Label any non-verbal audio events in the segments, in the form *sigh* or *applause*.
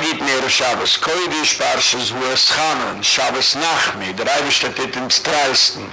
geht mehr Schabes, Koidisch, Parshas, wo es Chanan, Schabes Nachmi, der Eibischte Tit.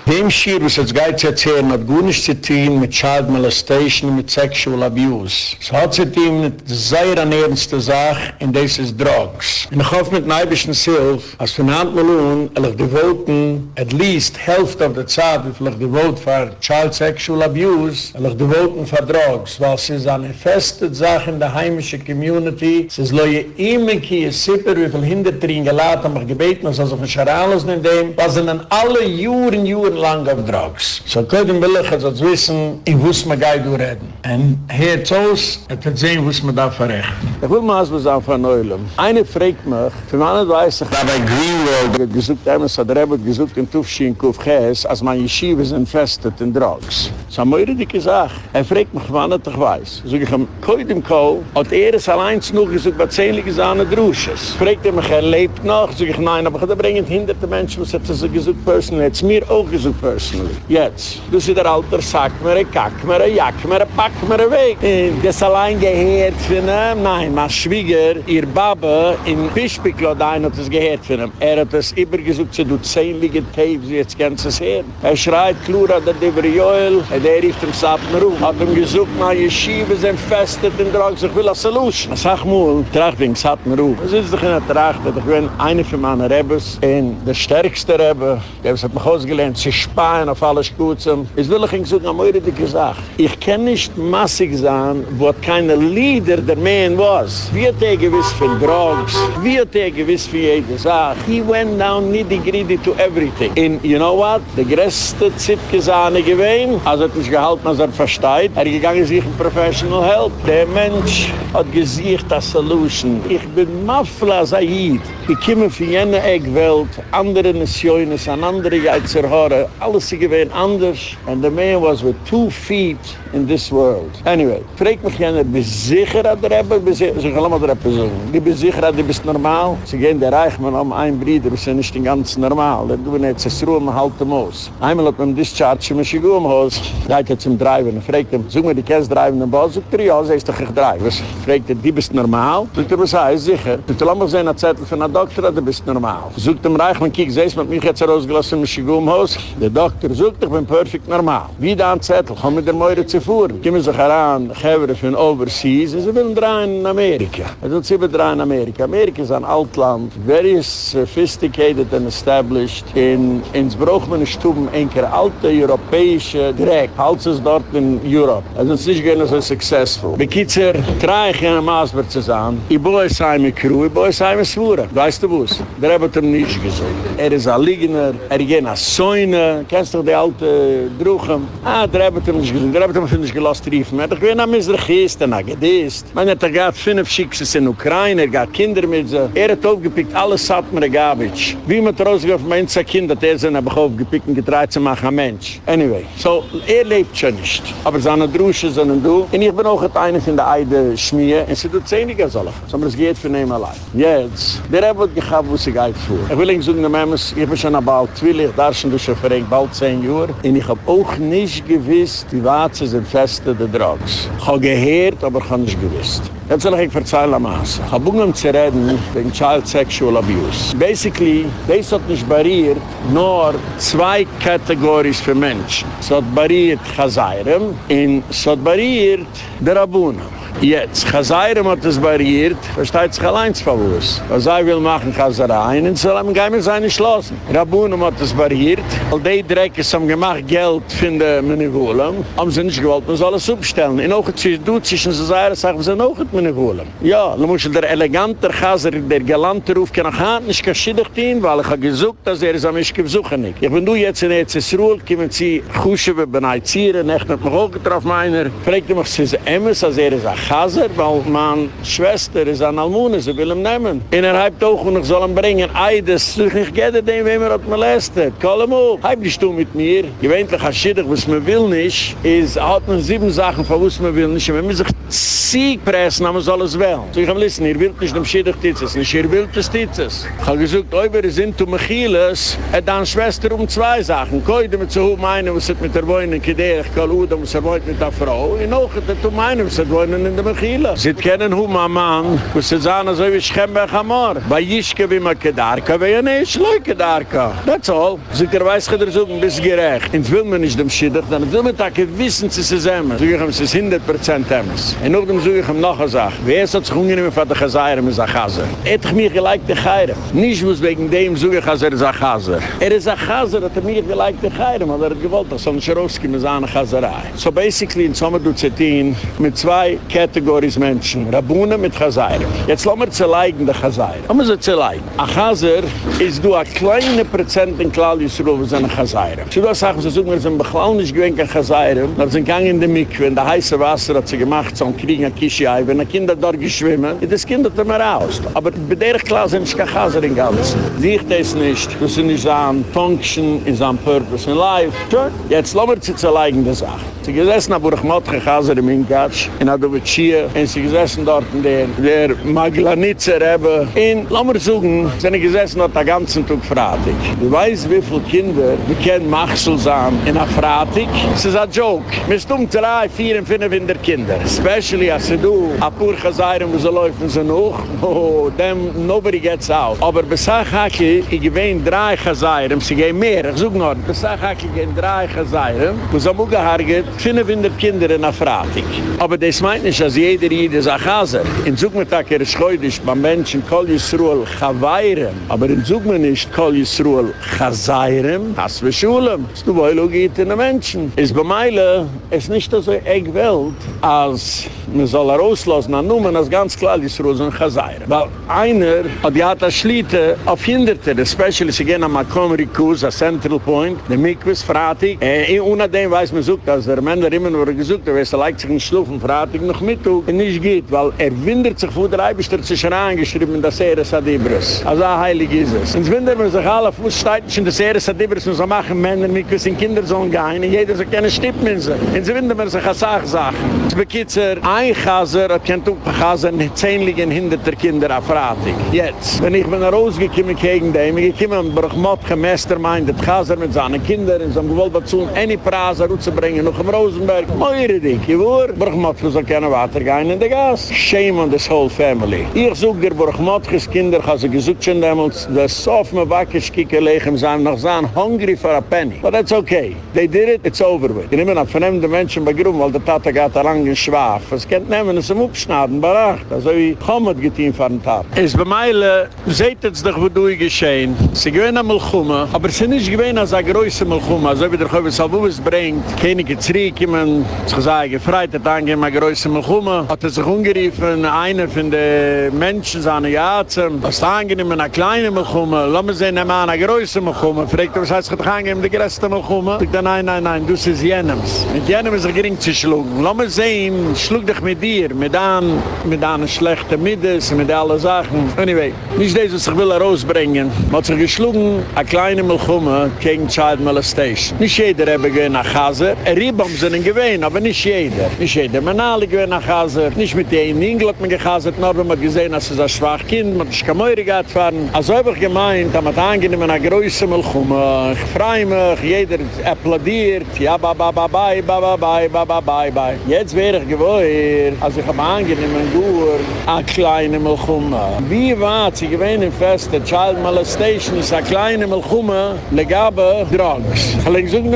Dem Schir, was jetzt geht zu erzählen, hat gut nicht zu tun mit Child Molestation, mit Sexual Abuse. Es hat zu tun mit sehr an Sache, und das ist Drugs. Und ich hoffe mit Neibischen Silf, als von Hand Malone, er ich devoten, at least half of the Zeit, wie viel ich devote für Child Sexual Abuse, er ich devoten für Drugs, weil es ist eine feste Sache in der heimische Community, es ist loje immer kie Sipper, wie viel Hindertrin gelaten, haben wir gebeten, also von Scharalos in dem, was sind dann alle Juren, Juren lang auf Drugs. So können wir lech, als wissen, in wuss man gai du reden. En Herr Zoos, et hat sehen, wuss man da verrechten. Ich will mal was sagen von Neulem. Eine fragt mich, für man weiß ich, Da bei Greenwald, hat gesucht, Emes hat Rebbe gesucht in Tufchi in Kufches, als man Yeshiva sind festet in Drugs. Das haben wir richtig gesagt. Er fragt mich, wann er doch weiß. So ich am Koid im Kohl, hat er es allein noch gesucht, was zähnlich ist an der Drusches. Fragt er mich, er lebt noch? So ich, nein, aber da bringen hinderte Menschen, was hat er so gesucht personally. Jetzt mir auch gesucht personally. Jetzt. Du sie der Alter, sagt mir, kack mir, jack mir, pack mir, weg. Und das allein gehört von ihm? Nein, mein Schwieger, ihr Baba, in Bischbeklodein hat es gehört von ihm. Er hat es übergesucht, sie tut zähnliche Tapes, jetzt kannst du es hören. Er schreit, Klura, der Deber Joel, und er rief dem Sapner rum. Hat ihm gesucht, na Yeshiva sind festet in Drogs, ich will Solution. Er sagt mal, trage wegen Sapner rum. Was ist doch in der Tracht, ich bin einer von meinen Rebbes, und der stärkste Rebbe, der hat mich ausgelernt, sie sparen auf alles Gutsam. Ich will euch sagen, am Eure dicke Sache. Ich kann nicht massig sein, wo keine Leader der Man was. Wie hat er gewiss für Drogs? Wie hat er gewiss für jede Sache? He went down nitty-gritty to everything. And you know what? Der größte Zipke-Sahne gewesen, also hat nicht gehalten, als er versteht. Er gegangen sich in Professional Help. Der Mensch hat gesiegt das Solution. Ich bin Mafla Said. Ich komme von jener Eckwelt, andere Nationen, an andere Geizerhore. Alles ist gewesen anders. And the man was with two feet in this world. Anyway, fragt mich jener, bist sicher, dass der Rebbe, bist sicher, so ich der Rebbe sagen. Die bist sicher, dass du bist normal? Sie gehen der Reichmann um ein Bruder, wir sind nicht ganz normal. Dann tun wir jetzt das Ruhe, man halt dem Haus. Einmal hat man discharge, man schick um Haus. Geht er zum Driver, fragt ihm, sag mir, die kennst Driver in den Bus? Sagt er, ja, sie ist doch ich Driver. Fragt er, die bist normal? Sagt er, was heißt, sicher? Er, lass mal sehen, ein Zettel von einer Doktor, du bist normal. Sagt dem Reichmann, kiek, sie mit mich jetzt rausgelassen, man schick um Haus. Der Doktor sagt, ich bin perfekt normal. Wie da ein Zettel, komm mit der Meure zu fuhren. Kommen sich heran, Gevre von Overseas, und sie wollen drehen in Amerika. Er tut sie drehen in Amerika. Amerika ist ein Altland, very sophisticated and established. In, ins nicht tun, einker alte europäische Dreck, als es dort in Europe. Also es ist nicht gerne so successful. Bekitzer, ich in Maasberg zu sein. Ich bohe es ein Crew, ich bohe es ein mit Svura. Weißt du was? Der hat ihm nicht gesagt. Er ist ein Liegener, er geht nach Säune. Kennst du die alte Druchen? Ah, der hat ihm nicht gesagt. Der hat ihm nicht gelost riefen. Er hat gewinn am er hat gedist. Man hat er fünf Schicksals in Ukraine, er hat Kinder mit sie. Er hat aufgepickt, alles hat mir Gabitsch. Wie man rausgeht auf mein Kind, hat er sind aber aufgepickt und getreut zu machen, ein Mensch. Anyway, so, er lebt schon nicht. Aber seine Drusche sind du. Und ich bin auch einer von der Eide Schmier, und sie tut zehniger soll ich. So, aber es geht für ihn allein. Jetzt, der hat gehabt, wo sie geht vor. Ich will Ihnen sagen, Memes, ich bin schon bald twillig, da schon durch ein Verein, bald zehn Jahre. Und ich hab auch nicht gewiss, die Watsen sind feste der Drogs. Ich hab gehört, aber ich hab nicht gewiss. Jetzt soll ich verzeihen am Maas. Ich hab um zu reden wegen Child Sexual Abuse. Basically, das hat nicht barriert, nur zwei Kategorien für Menschen. Es hat barriert Chazayram und es hat barriert der Abunam. Jetzt, Chazayram hat es barriert, versteht sich allein zu verwusst. Was er will machen, Chazarein, und soll ihm gar nicht seine Schlossen. Rabunum hat es barriert, weil die Dreck ist am gemacht Geld von der Menegolem, haben sie nicht gewollt, man soll es aufstellen. In auch du zwischen so sagen, sagen sie noch mit Menegolem. Ja, dann muss der elegante Chazer, der galante Ruf, kann auch hand nicht geschiddigt ihn, weil ich habe gesucht, dass er es am ich besuchen nicht. Ich bin du jetzt in EZSRUHL, kommen sie Kusche, wir beneizieren, echt mit mir auch getroffen, meiner. Fragt er mich, sie ist Emmes, als er ist ein Chazer, weil meine Schwester ist an Almune, sie will ihn nehmen. Und er hat auch, und ich soll ihn bringen, Eides, ich gehe dem, wem er hat molestet. Call him up. Heib dich du mit mir. Gewöhnlich, als Schiddich, was man will nicht, ist, er hat man sieben Sachen, von was man will nicht. Und wenn man sich Sieg pressen, aber soll es wel. So ich habe listen, ihr wollt nicht dem Schiddich titzes, nicht ihr wollt es titzes. Ich habe gesagt, oi, wir sind zu Michiles, er dann Schwester um zwei Sachen. Koi, damit zu hoch meinen, was hat mit der Wohnen, kideh, ich kann auch, da muss er wohnt mit der Frau. In auch, er tu meinen, was hat wohnen in der Mechila. Sie kennen hu ma man, wo sie sagen, so wie Schembe Chamor. Bei Jischke wie ma Kedarka, wie nicht, schloi Kedarka. That's all. Sie der weiß, ich so ein bisschen gerecht. Und will man nicht dem Schiddach, dann will man takke wissen, sie sie sehen. So ich ihm, sie ist 100% Emmes. Und noch dem so ich ihm noch eine Sache. Wer ist das Hungern von der Chazayra mit der Chazer? Er hat mich gleich die Chayra. Nicht muss wegen dem so ich, als er ist ein Chazer. Er ist ein Chazer, hat er mich gleich die Chayra, weil er hat gewollt, dass er nicht rausgeht mit seiner Chazerei. So basically, in Sommer du Zettin, mit zwei Kategories Menschen. Rabunen mit Chazayra. Jetzt lassen wir zu leiden, der Chazayra. Lassen wir sie zu leiden. Ein Chazer ist du ein kleiner Prozent in Klall Yisroel, wo sie eine Chazayra. Sie sagen, sie suchen, wir sind beklauen nicht gewinnt an. Wir sind gegangen in die Mikve, in der heiße Wasser hat sie gemacht, so ein Krieg an Kishi-Ei, wenn die Kinder dort geschwimmen, das Kind hat immer raus. Aber bei der Klasse sind es kein in Ganzen. Sehe ich das nicht, das sind nicht so ein Function, so ein Purpose in Life. Schön. Jetzt lassen wir sie zu leiden, die Sache. Sie gesessen, aber ich mochte Chazer im Inkatsch, in Adovitschia, und sie gesessen dort in der, der Maglanitzer hebben. In, lassen wir suchen, sind gesessen dort den ganzen Tag fratig. Du weißt, wie viele Kinder, wir kennen Machsel sein, in der Fratig. Es ist ein Joke. Wir sind um drei, vier und fünf in der Kinder. Especially als du, a pur Chazayram, wo sie laufen sie noch, oh, them, nobody gets out. Aber besag hake, ich gewähne drei Chazayram, sie gehen mehr, ich such noch, besag hake, gehen drei Chazayram, wo sie muge harget, fünf in der Kinder in der Fratig. Aber das meint nicht, dass jeder jeder ist ein Chazer. In Zugmittag er ist heute, beim Menschen, kol Yisruel Chawayram, aber in Zugmittag nicht kol Yisruel Chazayram, hast wir Schulem. Du wolltest geht in den Menschen. Es bei Meile ist nicht so eng Welt, als man soll er auslassen, an Numen, als ganz klar ist Rosen Chazayra. Weil einer hat ja das Schlitte auf Hinderte, especially sie gehen am Makomri Kuz, a Central Point, der Mikwis, Fratig, äh, ohne dem weiß man sucht, dass der Männer immer nur gesucht, der weiß, er leicht sich in Schlufen, Fratig noch mit, und nicht geht, weil er windert sich, wo der Eibischter sich schon angeschrieben, dass er es Adibris. Also heilig ist es. Und wenn man sich alle Fußsteiten, dass er es Adibris, und so machen Männer, Mikwis, in Kinder sollen gehen, und jeder soll keine Stippen in sich. Und winden mir sich als Sachsachen. Es bekitzer, ein Chaser hat kein Tuch-Chaser, nicht zähnlichen hinter der Kinder auf Ratik. Jetzt, wenn ich bin rausgekommen gegen den, ich komme an Bruchmottchen, Mastermind, der Chaser mit seinen Kindern, und so haben gewollt dazu, eine Prase rauszubringen, noch im Rosenberg. Moire dich, ich wohr, Bruchmottchen soll keine weitergehen in der Gas. Shame on this whole family. Ich such dir Bruchmottchens Kinder, ich habe gesucht schon damals, das so auf mir wackisch kicken legen, sie haben noch so hungry for a penny. But that's okay. They did it, it's over with. Ich nehme noch vernehmende Menschen bei Grum, weil der Tata geht lang in Schwaf. Es kennt nehmen, es im Upschnaden, baracht. Also wie geht ihm von Tata. Es bei Meile, seht jetzt doch, wo du geschehen. Sie gewinnen am Melchume, aber sie nicht gewinnen als ein größer Melchume. Also wie der Chöwe Salbubis bringt, Könige zurückkommen, es gesagt, gefreit hat angehen, ein größer Melchume. Hat er sich umgeriefen, einer von den Menschen, seine Jahrzen, was da angenehmen, ein kleiner Melchume. Lass mich sehen, ein größer Melchume. Fragt er, was heißt, ich angehen, der größte Melchume? Ich dachte, nein, nein, nein, du siehst jenems. Mit jenem ist er gering zu schlugen. Lass mich sehen, schlug dich mit dir, mit an, mit an schlechten Middes, mit allen Sachen. Anyway, nicht das, was ich will herausbringen. Man hat sich geschlugen, ein kleiner Melchume gegen Child Molestation. Nicht jeder habe gewinn nach Hause. Er rieb um seinen gewinn, aber nicht jeder. Nicht jeder. Man alle gewinn nach Hause. Nicht mit dem Ingl hat man gehasert, nur wenn man gesehen hat, es ein schwach Kind, man ist kein Meure gehabt fahren. Also habe ich gemeint, da man angenehm eine größere Melchume. Ich freue mich, jeder applaudiert. Ja, ba, ba, ba, ba, ba, ba, ba, ba, ba, ba, ba. Jetzt wäre ich gewohnt, als ich am angenehmen Gur, a kleine Melchume. Wie war sie gewinn im Fest, der Child Molestation ist a kleine Melchume, legabe Drogs. Ich lege so eine.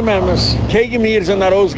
Kegen mir sind nach Hause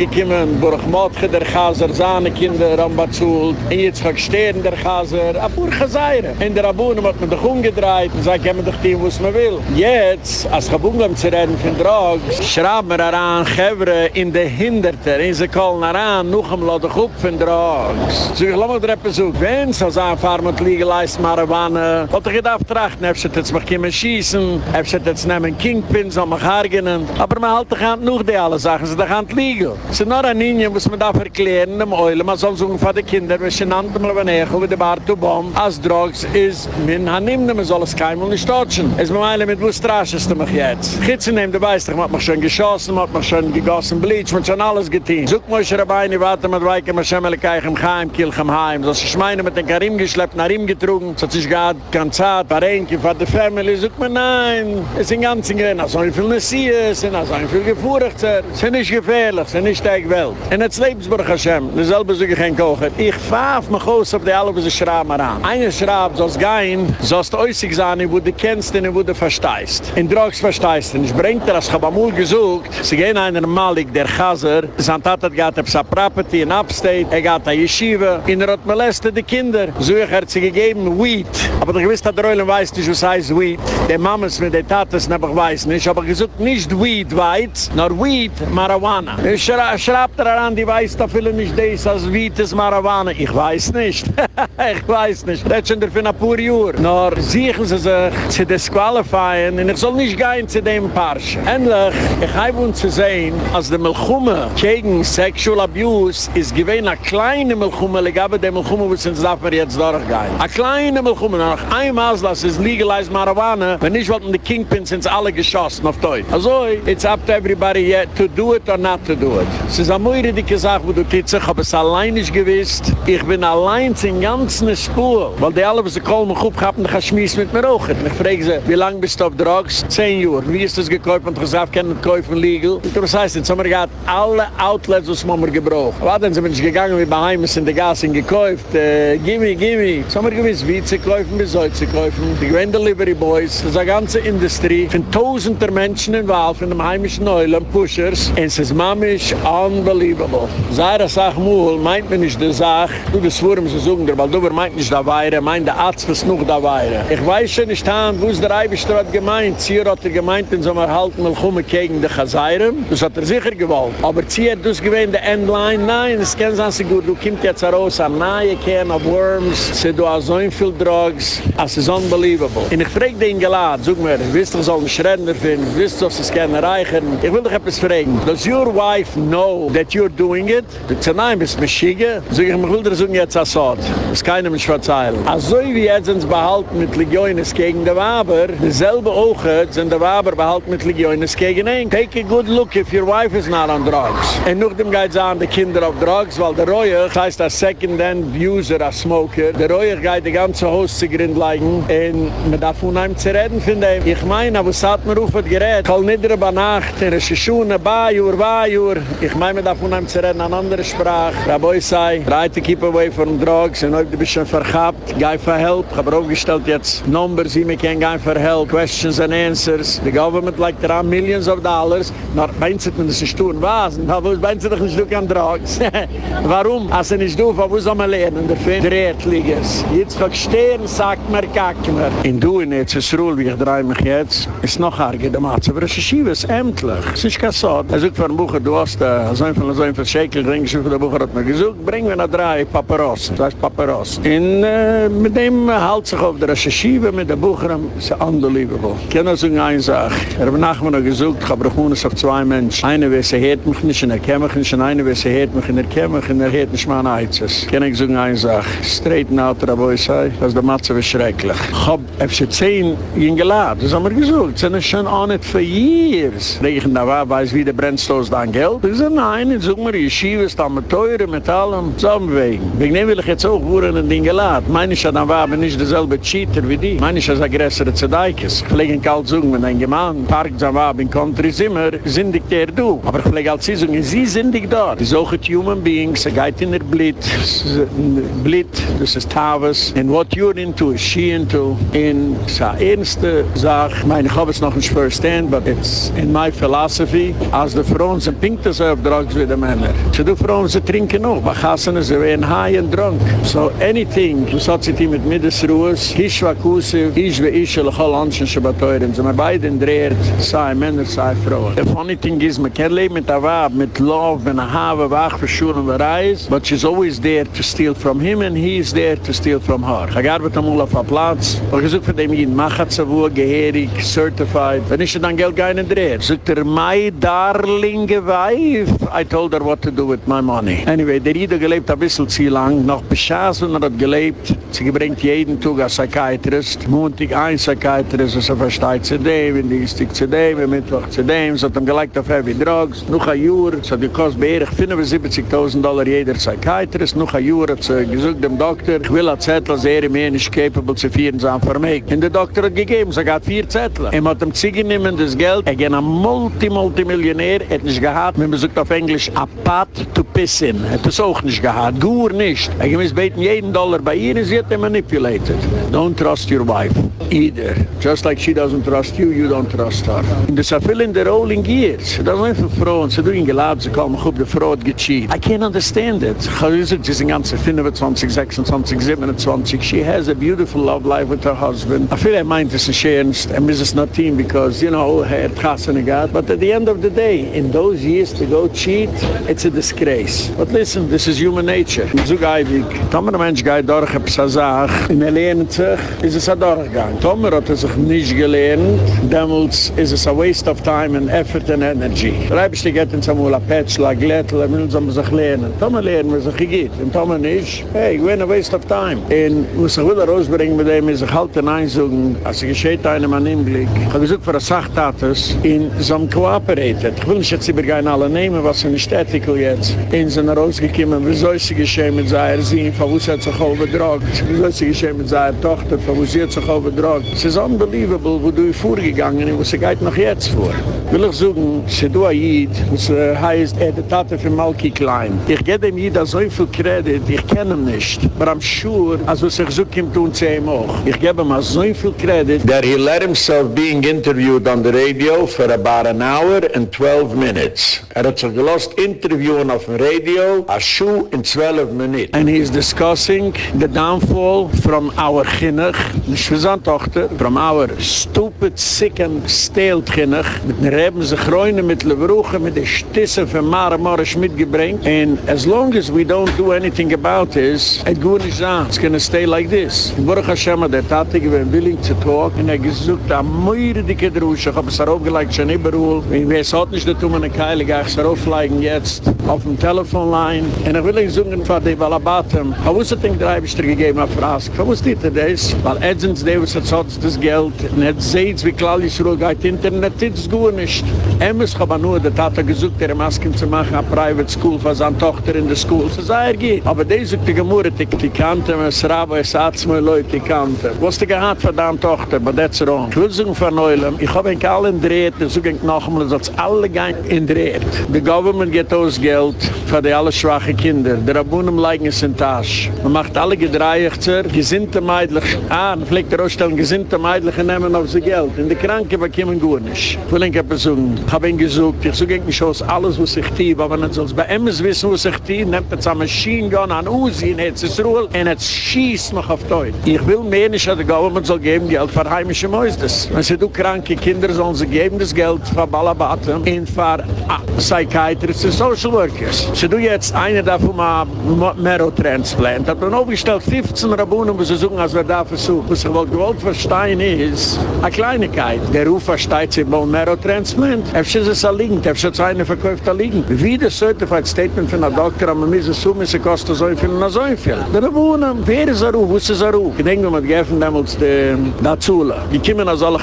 Burg Motke, der Chaser, seine Kinder, Rambazul. Und jetzt ga ich stehen, der Chaser, a pur Chazayre. In der Abunnen hat man dich umgedreht und sagt, kann man dich tun, was man will. Jetzt, als ich abungam zu reden von Drogs, schraub mir daran, Chevre in de Hinderter, in se kallen daran, noch am Lade Gup von Drogs. So ich lass mal dir etwas so, wenn so sagen, fahr mit legalized Marihuana, wat ich gedacht trachten, hab ich jetzt mich kommen schießen, hab ich jetzt nehmen Kingpins, am mich hargenen, aber man halt doch noch die alle Sachen, sie doch an legal. So noch ein Ninja muss man da verklären, dem Eulen, man soll suchen von den Kindern, wir sind an dem Lebenecho, mit dem Bartobom, als Drogs ist, min han nimm, man soll es keinem nicht dodgen. Es meile mit wo straschest du mich jetzt? Gitsen nehm, du weißt man hat mich schon geschossen, hat mich schon gegossen, Bleach, man hat schon alles getan. Sog Moshe Rabbeini, warte mit Weike, ma schemmele keich im Chaim, kilch im Heim, so sich meine mit den Karim geschleppt, nach ihm getrunken, so sich gehad, ganz zart, paar Enke, für die Family, sog mir nein, es sind ganz in Grenna, so viel Messias, sind so viel Gefurchter, sind nicht gefährlich, sind nicht die Welt. Und jetzt Lebensburg Hashem, dasselbe sog ich ein Kohl. Auch. Ich faaf mich aus auf die alle, sie schrauben mir an. Einer schraubt, soll's gehen, soll's äußig sein, wo du kennst und wo du verstehst. In Drogs verstehst du. Ich bring dir, als ich hab amul gesucht, sie gehen einer Malik, der Chaser, sein Tat hat gehad, er Property in Upstate, er gehad a Yeshiva, in er hat molestet die Kinder. So ich hat sie gegeben, Weed. Aber gewiss, dass der Eulen weiß nicht, was heißt Weed. Die Mamas mit den Taten, aber ich weiß nicht. Aber gesucht nicht Weed, Weiz, nor Weed, Marijuana. Ich schraub dir an, die weiß da viele nicht das, als Weed ist Marijuana. Ich weiß nicht. *laughs* ich weiß nicht. Das ist schon für ein paar Jahre. Nor sichern sie sich zu disqualifieren und ich soll nicht gehen zu dem Parche. Endlich, ich habe uns zu sehen, als der Milchumme gegen Sexual Abuse ist gewähnt eine kleine Milchumme, ich habe die Milchumme, wo sind darf jetzt durchgehen. Eine kleine Milchumme, noch einmal, dass es legalized Marijuana, wenn ich wollte, die Kingpins sind alle geschossen auf Deutsch. Also, it's up to everybody yet to do it or not to do it. Es ist eine moire dicke Sache, wo du titzig, aber es allein nicht gewiss. Ich bin allein zum ganzen Spur. Weil die alle, was sie kommen, gut gehabt, dann schmiss mit mir auch. Ich frage sie, wie lange bist du auf Drugs? Zehn Uhr. Wie ist das gekauft? Und ich kann nicht kaufen legal? Und was heißt, in Sommer gehad alle Outlets, was man mir gebraucht. Aber dann sind wir gegangen, wie bei Heimes in der Gas und gekauft. Äh, gimme, gimme. Sommer gewiss, wie zu kaufen, wie soll sie kaufen. Die gewähnt Delivery Boys. Das ist eine ganze Industrie. Von tausender Menschen in Wahl, von dem heimischen Neulen, Pushers. Und es ist mamisch unbelievable. Zaira sag muhl, meint man nicht die Sach, du des Wurm zu suchen, weil du meint nicht da weire, meint der Arzt was noch da weire. Ich weiß schon nicht, wo es der Eibestrott gemeint, Zier hat er gemeint, in so einem Halten mal kommen gegen die Chazayram, das hat er sicher gewollt. Aber Zier hat das gewähnt, der Endline, nein, das kennen sie sich gut, du kommst jetzt raus, an neue Can of Worms, sie du hast so viel Drugs, es ist unbelievable. Und ich frage den geladen, sag mir, wisst du, soll ein Schredder finden, wisst du, dass es keine Reichen, ich will dich etwas fragen, does your wife know that you're doing it? Sagst, nein, bist du? Sag ich, ich will dir sagen jetzt Assad. Das kann ich nicht verzeihen. Also wie jetzt uns behalten mit Legiones gegen die Waber, dieselbe Oche sind die Waber behalten mit Legiones gegen ihn. Take a good look if your wife is not on drugs. Und noch dem geht es an die Kinder auf drugs, weil der Reuer, das heißt als second-hand user, als smoker, der Reuer geht die ganze Haus zu grind legen und man darf unheim zu reden von dem. Ich meine, aber es hat mir auf das Gerät, kall nicht drüber Nacht, in der Schuhe, Bajur, Bajur. Ich meine, man darf unheim zu reden an andere Sprache. Rabeu sei, try to keep away from drugs, und ob du bist schon verhabt, geh für help. Ich habe aufgestellt jetzt Numbers, wie man kann gehen für help, questions and answers. The government like there are millions of dollars, nur beinzit man das nicht tun, was? Aber beinzit doch nicht du kann drugs. *laughs* Warum? Als er nicht du, wo soll man lernen, der Fynn, der Erdliges. Jetzt kann ich stehen, sagt mir, kack mir. In du, in jetzt ist Ruhl, wie ich drehe mich jetzt, ist noch arge, der Matze, aber es ist schief, es ist ämtlich. Es ist kein Sod. Er sucht für ein Bucher, du hast da, so ein viel, so ein viel Schäkel, bring ich für den Bucher, hat mir gesucht, mir noch drei Paparossen, das heißt Paparossen. Und äh, mit dem halt sich auf der Recherchive, mit der Bucher, ist unbelievable. Ich kann nur so eine Sache. Er nach mir noch gesucht, ich habe noch auf zwei Menschen. Eine, wer sie hört mich nicht, und er kennt mich nicht, und eine, wer sie hört mich, und er kennt mich, und er hört nicht mein Eizes. Ich kann nur so eine Sache. Straighten out, Rabeu sei, das ist der Matze wie schrecklich. Ich habe FC 10 ihn geladen, das haben wir gesucht. Sie sind schon on it for years. Regen da war, weiß wie der Brennstoß dein Geld. Ich sage, nein, ich suche mir, Schiebe ist dann mit teuren, mit allem, zusammenwegen. Wegen dem will ich jetzt auch wohren in den geladen. Meine ich, dann war aber nicht derselbe Cheater wie die. Meine ich, als aggressere Zedeikes. Ich lege in kalt suchen, wenn ein Gemann parkt, dann war in Country Zimmer, sind ich der du. Aber ich lege als sie suchen, sie sind ich da. Die suchen Human Beings, sie geht in der Blit, Blit, das ist Tavis. And what you're into is she into. In sa ernste Sache, meine, ich habe es noch nicht verstanden, but it's in my philosophy, als die Frauen sind pinkte so auf Drugs wie die Männer. So die Frauen, sie trinken auch, Bachassene, sie werden high and drunk. So anything, du sagst sie mit Middesruhes, Hishwa Kusiv, Ishwe Ishe, Lechol Anschen, Shabatoyrim, sind wir beide in Dreher, sei Männer, sei Frauen. The funny thing is, man kann leben mit der Wab, mit Love, mit einer Habe, wach und Reis, but she's always there to steal from him and he is there to steal from her. Ich arbeite amul auf der Platz, und ich suche von dem jeden Machatzavu, Geherig, Certified, wenn ich dann Geld gehe in Dreher. Sogt er, my darling wife, I told her what to do with my money. Anyway, der Ida gelebt ein bisschen zu lang, noch beschaß und er hat gelebt, sie gebringt jeden Tag als Psychiatrist, Montag ein Psychiatrist, also versteht zu dem, in Dienstag zu dem, Mittwoch zu dem, so hat ihm gelegt auf Heavy Drugs, noch ein Jahr, so hat gekostet bei 75.000 Dollar jeder Psychiatrist, noch ein Jahr hat sie gesucht dem Doktor, ich will ein Zettel, als er mir nicht capable zu führen, so ein Vermeig. Und der Doktor hat gegeben, so hat vier Zettel. Er hat ihm Ziegen nehmen das Geld, er ging ein Multi-Multimillionär, hat nicht gehabt, wenn man sagt auf Englisch, a pot to piss in. Hat das auch nicht nicht gehad, gur nicht. Er gemiss beten jeden Dollar bei ihr und sie hat ihn manipulated. Don't trust your wife, either. Just like she doesn't trust you, you don't trust her. In the Safil in the rolling years, das ist einfach Frauen, sie tun geladen, sie kommen, ich hab die Frau hat gecheat. I can't understand it. Ich sie sind ganze 25, 26, 27, she has a beautiful love life with her husband. I feel I mind this is changed, and Mrs. Natim, because, you know, her Trassen got, but at the end of the day, in those years to go cheat, it's a disgrace. But listen, this is human nature. So geibig. Tomer mensch gai dorch eb sa sach, in er lehnt sich, is es a dorchgang. Tomer hat er sich nicht gelehnt, demels is es a waste of time and effort and energy. Reibst die getten samul a petschla, a glättel, a milz am sich lehnen. Tomer lehnen, was sich geht. Und Tomer nicht, hey, ich a waste of time. En was ich will er rausbringen mit dem, is ich halt den Einzugen, als ich gescheht einem an ihm glick. Ich habe gesagt, für a Sachtatus, in some cooperated. Ich will nicht jetzt übergehen alle nehmen, was in der Städtikel jetzt. In sind rausgekommen, wie soll sie geschehen mit seiner Sinn, von wo sie hat sich overdrogt. Wie soll sie geschehen mit seiner Tochter, von wo sie hat sich overdrogt. Es ist unbelievable, wo du vorgegangen und wo sie geht noch jetzt vor. Will ich suchen, sie du Ayid, was heißt, er der Tate für Malki Klein. Ich gebe ihm jeder so viel Kredit, ich kenne ihn nicht. Aber I'm sure, als was ich suche ihm tun, sie ihm auch. Ich gebe ihm so viel Kredit, that he let himself being interviewed on the radio for about an hour and 12 minutes. Er hat sich gelost interviewen auf dem Radio, a in 12 minutes. And he is discussing the downfall from our für seine Tochter, from our stupid, sick and stale Kinnach, mit den Reben sich reuen, mit den Brüchen, mit den Stissen von Mara Morisch mitgebringt. And as long as we don't do anything about this, it goes on. It's gonna stay like this. Baruch Hashem, der Tatig, we're willing to talk, and er gesucht am Möire dicke Drusche, hab es darauf gelegt, schon überall. Ich weiß auch nicht, dass du meine Keile gehst, es darauf legen jetzt, auf dem Telefonline. Und ich will nicht sagen, von der Balabatum, aber wo ist das Ding, der ich dir gegeben, auf Rask? Wo ist das? Weil Edgens Davis hat sonst das Geld, und er sieht, wie klar ist, wo geht Internet, das ist gut nicht. Emmes kann man nur, der Tat hat gesucht, der Masken zu machen, eine Private School, für seine Tochter in der School, so sei er geht. Aber die sucht die Gemurre, die Kante, es Rabo, es Atzmo, Leute, die Kante. Was die gehad für deine Tochter, but that's wrong. Ich will sagen von Neulem, ich habe ihn alle dreht, ich suche noch einmal, dass alle gehen in dreht. The government get aus Geld für die alle schwache Kinder. Der Abunnen leigen es in Tasch. Man macht alle gedreiigter, gesinnte Meidlich, ah, man pflegt der Ausstellung, gesinnte Meidlich nehmen auf sie Geld. In die Kranke bekommen gut nicht. Ich will ihn besuchen. Ich habe ihn gesucht, ich suche mich aus alles, was ich tief, aber man soll es bei Emmes wissen, was ich tief, nehmt jetzt ein Machine Gun an Uzi, ist Ruhe, und jetzt schießt mich auf Teut. Ich will mehr nicht, dass der Government soll geben Geld für heimische Mäustes. Wenn sie du kranke Kinder sollen sie geben das Geld für Balabaten und für ah, Psychiatrists und Social Workers. Sie du jetzt eine davon mal Mero-Transplant. Hat man aufgestellt 15 Rabunen, wo sie suchen, als wir da versuchen. Was ich wollte gewollt verstehen ist, eine Kleinigkeit. Der Ruf versteht sich bei Mero-Transplant. Efter ist es liegend, efter ist eine verkauft liegend. Wie das Certified Statement von einer Doktor, aber man muss es müssen kosten so viel und so viel. Der Rabunen, wer ist er Ruf, wo ist er Ruf? Ich denke, hat geöffnet damals die Dazula. Die kommen als alle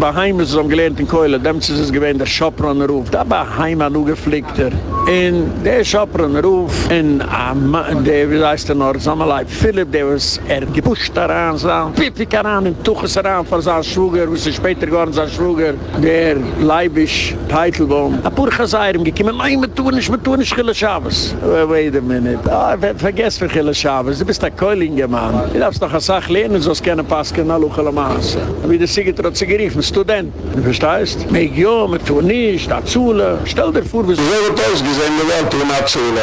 Baheimen, so am gelernten Keule, dem ist es gewähnt, der Schopron Ruf. Da Baheimen, nu geflickter. In der Schopron Ruf, in der, wie heißt der noch, Sommerleib, Philipp, der was er gepusht daran, so, Pippi karan, in Tuches daran, vor seinem Schwuger, wo sie später geworden, sein Schwuger, der Leibisch, Teitelbaum. A pur Chazayram, gekiemen, nein, me tun nicht, me tun nicht, Chile Shabbos. Wait a minute. Ah, vergesst für Chile Shabbos, du bist ein Keulinger, Mann. Du darfst doch eine Sache lernen, so es keine Paske, na luchele Maße. Wie der Siegiter hat sie geriefen, Student. Du verstehst? Meeg jo, me tun nicht, da Zule. Stell dir vor, wie so wird ausgesehen, die Welt tun hat Zule.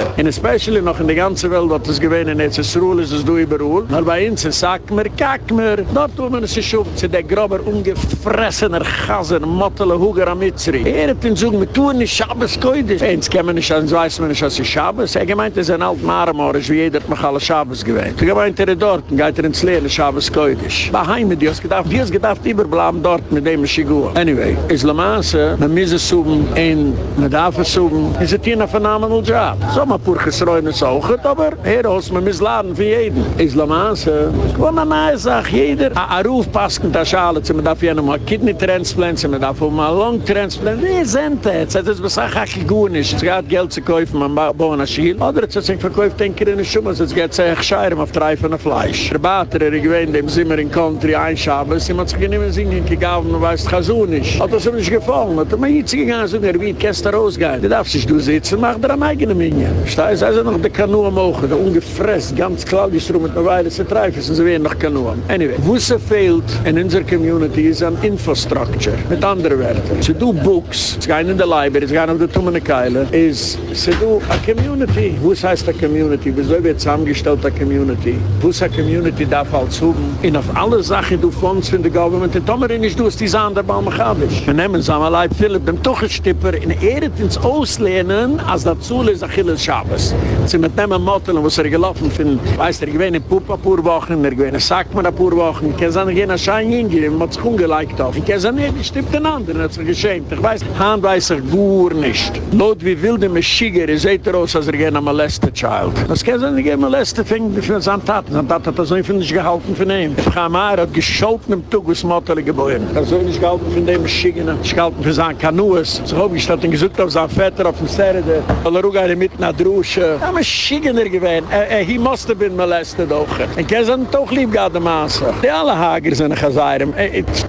Especially noch in der ganzen Welt, wat es gewähne, in es Ruhl, ist es du überall. Aber bei uns, es sagt mir, kack mir. Dort tun wir es schon, zu der grober, ungefressener Chaser, Mottele, Huger am Mitzri. Er hat den Zug, me tun nicht, Schabes, koidisch. Eins kämen nicht, ans weiß man nicht, als es Schabes. Er gemeint, es ist ein alt Marmorisch, wie jeder hat mich alle Schabes gewähnt. Er gemeint, er dort, geht er ins Lehre, Schabes, koidisch. Bei Heime, die hast gedacht, die hast gedacht, überbleiben dort mit dem Schigur. Anyway, is La Masse, man muss es suchen, ein, man darf es suchen, is it hier ein phenomenal job. So, man pur gesräunen sauget, aber hier aus, man muss laden für jeden. Is La Masse, wo man nahe sagt, jeder, a, ruf pasken, da schale, man darf ja noch mal Kidney Transplant, man darf auch mal Lung Transplant, wie sind das? Das ist was auch ein gut nicht. Es geht Geld zu kaufen, man bauen ein Schiel. Oder es hat sich verkauft, denke ich, in der Schumme, es geht sich scheiren auf der Fleisch. Der Bater, er gewinnt, dem Zimmer in Country einschaben, sie hat sich nicht mehr singen gegangen, man weiß, nicht. Hat das ihm nicht gefallen, hat er mir jetzt gegangen, so wie, kannst du rausgehen? Du darfst dich du sitzen, Jetzt macht er am eigenen Minion. Da ist also noch die Kanu am Ochen, der ungefresst, ganz klar, wie rum mit einer Weile zu treffen, sind sie wie noch Kanu am. Anyway, wo es fehlt in unserer Community ist an Infrastructure. Mit anderen Werten. Sie do Books, sie gehen in der Library, sie gehen auf der Tumene Keile, ist, sie do a Community. Wo es heißt a Community? Wieso wird zusammengestellt a Community? Wo es a Community darf als Huben? In auf alle Sachen, du Fonds von der Government, in Tomerin ist du, es die Sahn der Baumachadisch. Wir nehmen es einmal, Philipp, dem Tuchenstipper, in Ehret ins Auslehnen, als das Zule ist Achilles Schabes. Sie mit nehmen Mottelen, was er gelaufen finden. Weißt du, er gewähne Pupa pur Wochen, er gewähne Sackmann pur Wochen. Ich kann sagen, ich gehe nach Schein hingehen, man hat sich ungeleikt auf. Ich kann sagen, nee, die stimmt den anderen, hat sich geschämt. Ich weiß, Hand weiß er gut nicht. Lot wie wilde Maschiger, er seht er aus, als er gehe nach Molested Child. Das kann sagen, ich gehe Molested, fing ich für seine Taten. Seine Taten hat er so ein Fündig gehalten von ihm. Ich her, hat gescholten im Tug, was Mottelen geboren. Er so nicht gehalten von dem Maschiger, ich gehalten für seine Kanuas. So hab ich statt ihn gesucht auf seinen Vetter, auf dem Serde, weil er auch eine mit nach Drusche. Er war Schigener gewesen. Er, er, he must have been molested auch. Und er ist doch lieb gehabt, der Maße. Die alle Hager sind ein Chazayram.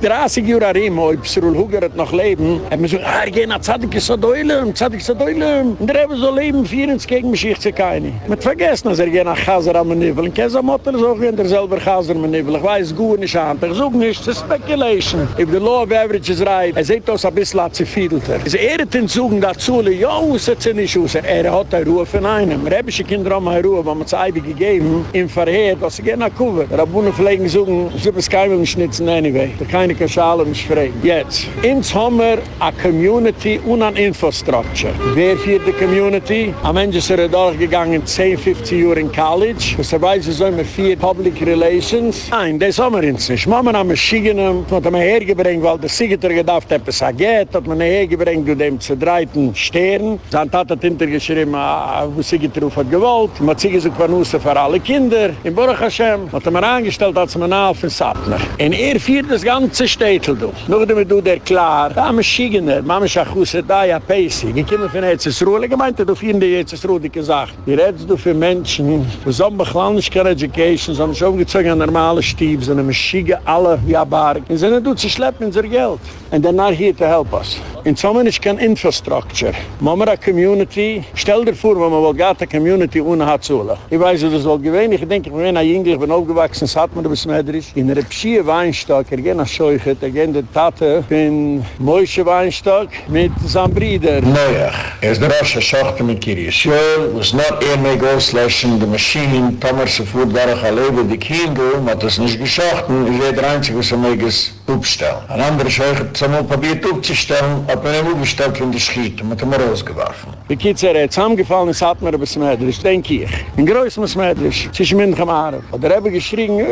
30 Jahre an ihm, ob Srul Huger hat noch leben, man so, ah, er geht nach Zadig ist so doilem, Zadig ist so doilem. Und er hat so leben, vier ins gegen mich, ich zu keine. Man vergessen, dass er geht nach Chazer am Nivel. Und er Motel ist auch wie der selber Chazer am Nivel. Ich weiß gut nicht an. Ich suche nicht, das ist Speculation. If the law of average is right, er sieht das ein bisschen zu fiedelter. Er hat den Zugen dazu, ja, setz er nicht aus. Er hat eine Ruhe von einem. Rebische Kinder haben eine Ruhe, wo man es Eibig gegeben, im Verheert, was sie gehen nach Kuwe. Rabunen pflegen suchen, sie haben es keinem im Schnitzen anyway. Da keine Kaschale nicht frei. Jetzt, ins Sommer a Community und an Infrastructure. Wer führt die Community? Am Ende ist er durchgegangen 10, 15 Uhr in College. Das heißt, sie sollen mit vier Public Relations. Nein, das haben wir uns nicht. Mama haben wir Schienen, hat man hergebringt, weil der Siegiter gedacht hat, es geht, hat man hergebringt, du dem dreiten Stern. Tat hat hintergeschrieben, ah, wo Siegiter auf hat gewollt. Man hat sich gesagt, von uns für alle Kinder. In Baruch Hashem hat er mir angestellt als Manal für Sattler. Und er führt das ganze Städtel durch. Noch damit du der klar, da haben wir Schigener, Mama Schachusse, da ja Pesig. Ich komme von Ezesruhe, ich meinte, du findest die Ezesruhe, die gesagt. Die redest du für Menschen, wo so ein Bechlanisch kein Education, so haben schon gezogen an normale Stieb, so eine Schiege alle via Barg. Und sie tut sich schleppen in sein Geld. And they're not here to help us. In so many is kein Infrastructure. Mama a Community, stell dir vor, wenn man wohl gata Community ohne hat zu Ich weiß, das wohl gewähnt. Ich denke, ich bin ein Jüngling, ich bin aufgewachsen, es hat man das Mädrisch. In der Pschie Weinstock, er gehen nach Scheuchet, er gehen der Tate, bin Moishe Weinstock mit seinem Bruder. Neuach. Er ist der Rasche Schochte mit Kirius. Joel was not in my Ghostleschen, the machine, Thomas se fuhr darach a lebe dik hingu, hat es nicht geschochten, ich weh der Einzige, was er mich es upstellen. Ein anderer Scheuchet hat es einmal probiert upzustellen, hat man ihm upgestellt von der Schiet und hat ihn rausgeworfen. Die Kids er hat zusammengefallen, es hat mir aber Mädrisch, denke ich. In größem Mädrisch, zwischen München und Aarab. Und er habe geschrien,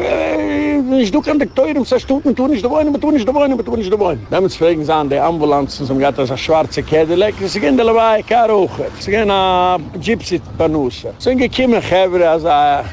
ich du kann dich teuren, es tut mir, tu nicht da wollen, tu nicht da wollen, tu nicht da wollen. Damit fragen sie an, die Ambulanzen, so geht das ein schwarzer Cadillac, sie gehen da dabei, kein Raucher. Sie gehen a Gypsy-Panusse. Sie sind gekommen, Chevre, als ein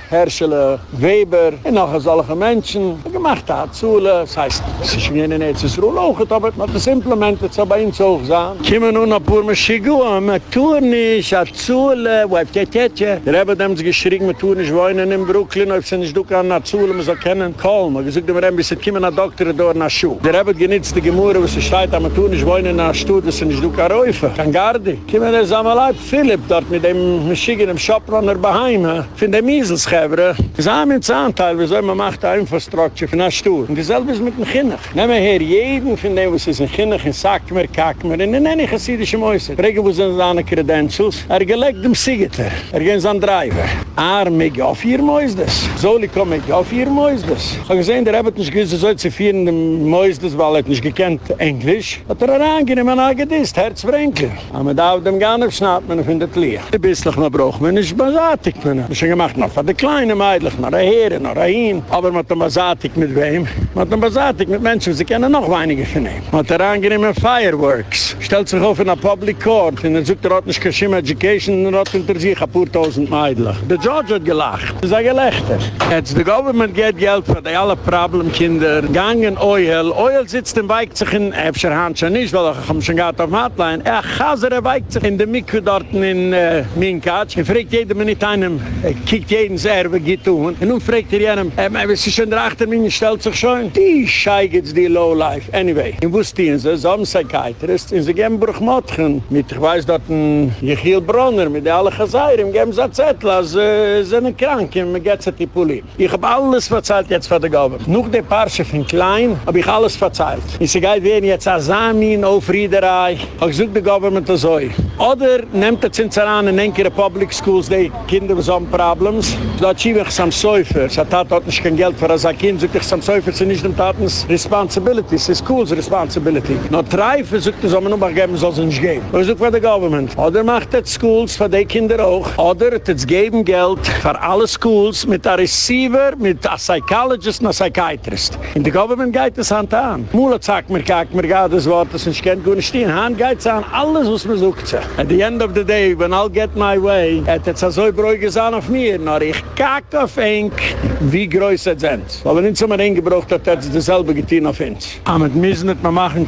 Weber, und noch solche Menschen, gemacht hat, Zule, das heißt, sie schmieren jetzt das Ruhlauchet, aber man hat das implementet, so bei uns auch sagen. Kommen nun ein paar Maschigua, man tut nicht, a Zule, wo hat Tietetje. Der Rebbe hat geschrien, man tut nicht wohnen in Brooklyn, ob sie nicht du kann, a Zule, man soll kennen, Kolm. Man gesagt, wir haben bis jetzt kommen ein Doktor da nach Schuh. Der Rebbe hat genitzt die Gemurre, wo sie steht, man tut nicht wohnen in der Stuhl, dass sie nicht du kann räufen. Kann gar nicht. Kommen der Samalai, Philipp, dort mit dem Maschigen, dem Schoprunner beheim, von dem Mieselschäber. Das haben wir Zahnteil, wieso man macht eine Infrastruktur für eine Stuhl. Und dasselbe ist mit dem Kinnach. Nehmen wir hier jeden von dem, was ist ein Kinnach, in Sackmer, Kackmer, in den nenne ich chassidische Mäuse. Präge, wo sind seine Credentials? Er gelegt dem Siegiter. Er gehen sein Driver. Ah, mich auf vier Mäuse das. Soli komm ich auf vier Mäuse das. Ich habe gesehen, der hat nicht gewusst, er soll zu vieren dem Mäuse das, weil er nicht gekannt Englisch. Hat er herangenehm an Agedist, Herzfränkel. Aber da auf dem Garnef schnappt man in der Tlie. Ein bisschen man braucht man nicht basatig. Man hat schon gemacht noch von der kleinen Meidlich, noch ein Heere, noch ein Hin. Aber man hat dann basatig mit wem? Man hat dann basatig mit Menschen, sie kennen noch weinige von ihm. Hat herangenehm an Fireworks. Stellt sich auf in a Public Court. Und dann sucht er hat nicht Kashim Education und er hat hinter sich ein paar tausend Meidlich. Der George hat gelacht. Das ist ein Gelächter. Jetzt, the government geht Geld für die alle Problemkinder, gangen Oil, Oil sitzt im Weig sich in, Efter Hand schon nicht, weil ich schon gehabt auf Matlein, er chaser, er weigt sich in der Miku dort in äh, Minkatsch, er fragt jedem mit einem, er kiegt jeden sehr, wie geht tun, und nun fragt er jenem, er meint, was ist schon der Achtermin, stellt sich schon, die Schei geht's die Lowlife, anyway, in Wustien, sie so ein Psychiatrist, in sie geben Bruchmottchen, mit, ich weiß, dort ein Jechiel Bronner, mit alle Chazayr, im geben sie Zettel, als äh, sie sind krank, im Getze Tipuli. Ich hab alles verzeiht jetzt für die Gaben. Noch die Parche von Klein, hab ich alles verzeiht. Ich sage, ich werde jetzt Asamin auf Riederei, ich suche die Government so. Oder nehmt das in Zeran in enkere Public Schools, die Kinder so Problems. Da schiebe ich zum Säufer. Sie hat dort nicht kein Geld für das Kind, sucht ich zum Säufer, sie nicht dem Tatens Responsibility, es ist Schools Responsibility. Noch drei versucht es, aber nur mal geben, soll es nicht geben. Suche für die Government. Oder macht das Schools für die Kinder auch. Oder es geben Geld für alle Schools mit einem Receiver, mit einem Psychologist und einem Psychiatrist. In der Government geht es Hand an. Mula sagt mir, kack mir gar das Wort, das ich kennt gut nicht. Hand geht es an alles, was man sucht. At the end of the day, when I'll get my way, hat es so bräuge sein auf mir, nur ich kack auf Enk, wie groß es sind. Aber nicht so mal eingebraucht hat, hat es dasselbe getan auf uns. Aber wir müssen nicht mehr machen,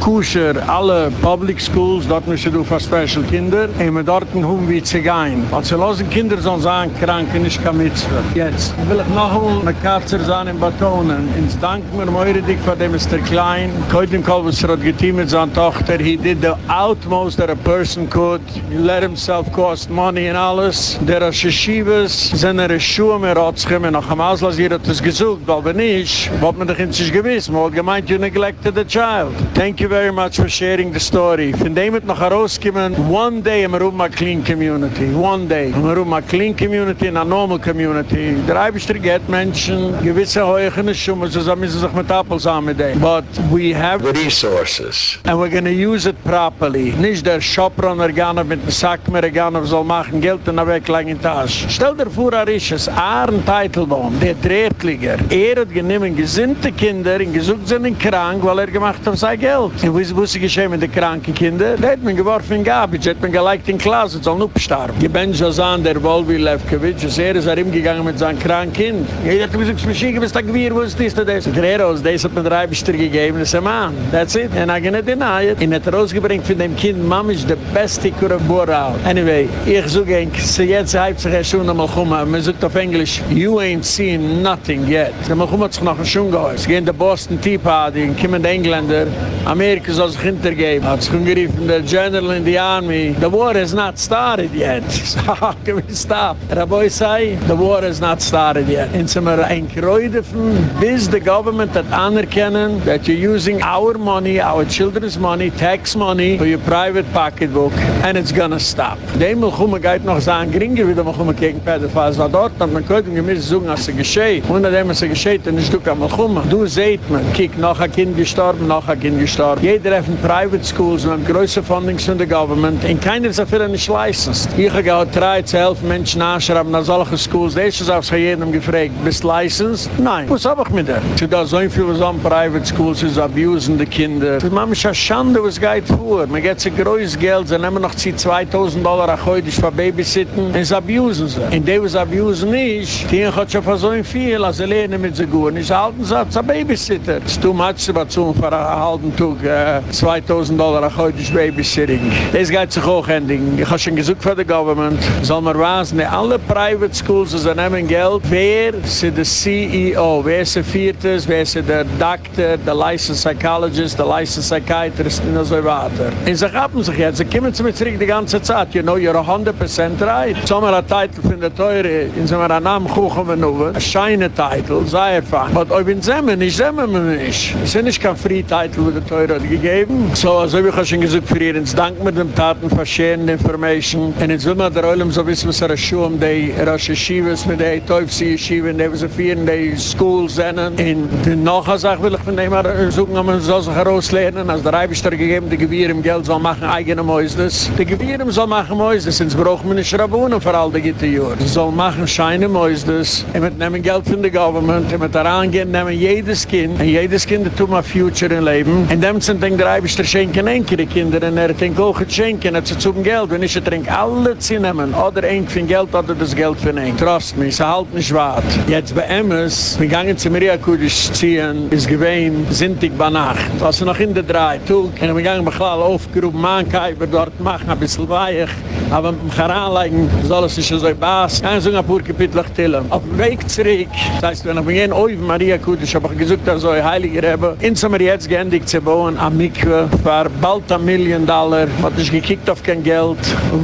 kusher, alle public schools, dort müssen wir für special Kinder, und wir dort haben wie zu gehen. Sie losen Kinder sollen sein, krank und ich kann mitzvah. Jetzt will ich noch einmal eine Katze sein in Batonen. Ins Dank mir meure dich von dem Mr. Klein. Heute im Kolbus hat geteam mit seiner Tochter. He did the utmost that a person could. He let himself cost money and alles. Der Rosh Hashivas sind er Schuhe mehr Ratschimmen. Nach dem Auslass hier hat es gesucht. Wenn nicht, wollt man doch in sich gewiss. Man hat gemeint, you neglected the child. Thank you very much for sharing the story. Von dem hat noch herausgekommen, one day im Ruhm a clean community. One day. Im Ruhm a clean community and a normal community. Der Eibischter geht Menschen gewisse Heuchen Schuhe, so müssen sich mit Apples an mit dem. But we have The resources. and we're going to use it properly. Nicht der Shoprunner gehen mit dem Sack mehr gehen soll machen Geld in der weglegen Tasche. Stell dir vor, er ist es Ahren Teitelbaum, der Drehtliger. Er hat genommen gesinnte Kinder und gesucht sind krank, weil er gemacht hat sein Geld. Und wie ist es geschehen mit den kranken Kindern? Der hat man geworfen in Gabitsch, hat man gelegt in Closet, soll nur bestarben. Ich bin schon so an der Volvi Lefkowitsch, und er ist er ihm gegangen mit seinem kranken Kind. Jeder hat gesagt, Maschine, bist du gewirr, wo ist dies, das? Der Eros, das hat mir drei Bestir gegeben, das ist ein Mann. That's it. And I'm gonna deny it. In hat rausgebringt von dem Kind, Mama ist der beste Kuraburau. Anyway, ich suche sie jetzt heibt sich ein Schuh noch mal kommen, man sagt auf Englisch, you ain't seen nothing yet. Der Malchum hat sich noch ein Schuh gehäust. Gehen der Boston Tea Party, kommen die Engländer, Amerika soll sich hintergeben. Hat sich umgeriefen, der General in the Army, the war has not started yet. How can we stop? Raboi say, the war has not started yet. Und sind wir ein Kräudefen, bis the government hat anerkennen, that you're using our money, our children's money, tax money, for your private pocketbook, and it's gonna stop. Dem Malchum geht noch sagen, geringer wie der Malchum gegen Pedophiles. Na dort hat man könnte gemisst sagen, als es geschieht. Und nachdem es geschieht, dann ist du kein Malchum. Du seht man, kiek, noch ein Kind gestorben, noch ein Kind gestorben. Jeder hat in private schools, wir haben größere Fundings von der Government, und keiner ist dafür nicht licensed. Ich habe gehabt, drei zu helfen Menschen anschreiben nach solchen schools. Das ist auch von jedem gefragt, bist licensed? Nein. Was hab ich mit dir? Sie da so viel was an private schools, ist abusen die Kinder. Das Mama ist ja Schande, was geht vor. Man geht sich größtes Geld, sie nehmen noch 2000 Dollar auch heute für Babysitten, und sie abusen sie. Und die, was abusen nicht, die hat schon so viel, als sie mit sie gut. Und sie halten sie als ein Babysitter. Ist too much, sie bezahlen für einen halben Tag äh, 2000 Dollar auch heute Babysitting. Das geht sich auch ending. Ich habe schon gesagt für die Government, soll man wasen, alle private schools, sie nehmen Geld, wer ist der CEO, wer ist der Viertes, wer ist der Doktor, der Licensed Psychologist, der Licensed Psychiatrist und so weiter. Und sie haben sich jetzt, sie kommen zu mir zurück die ganze Zeit, you know, you're 100% right. So haben wir einen Titel von der Teure, in so einem Namen kuchen wir nur, ein scheine Titel, sei erfahren. Aber ob in Semmen, ich semmen wir nicht. Es ist nicht kein Free-Titel, wo der Teure hat gegeben. So, also habe ich auch schon gesagt, für ihr, ins Dank mit dem Taten, für schönende Information. Und jetzt will man der Oilem so wissen, was er schuhe, um die Rasche Schiebes, mit der Teufel schieben, die er für in die Schools sind. Und die nachher Sache will ich von dem her suchen, ob man soll sich herauslernen, als der Reibischter gegeben, die Gewirr im Geld soll machen eigene Mäusles. Die Gewirr im soll machen Mäusles, sonst braucht man nicht Rabunen für all die Gitte-Jür. Sie soll machen scheine Mäusles, und mit nehmen Geld von der Government, und mit daran gehen, nehmen jedes Kind, und jedes Kind tut mal Future im Leben. In dem sind den Reibischter schenken enkere Kinder, und er denkt auch schenken, hat sie zum Geld, wenn ich trinke, alle nehmen, oder ein für Geld, oder das Geld für ein. Trust me, sie halten nicht wahr. Jetzt bei Emmes, wir gingen zu Maria Kudisch ziehen, ist gewähn, sindig bei Nacht. Was noch in der drei Tug, und wir gingen beklall aufgerufen, Mannkeiber dort machen, ein bisschen weich, aber dem Charanleigen soll es sich so ein Bass. Kein so ein Kapitel tillen. Auf dem Weg zurück, das heißt, wenn ich gehen, oi, Maria Kudisch, hab ich gesagt, so ein Heiliger haben wir jetzt geendigt zu bauen, am Mikve, für bald ein Million Dollar, hat nicht gekickt auf kein Geld.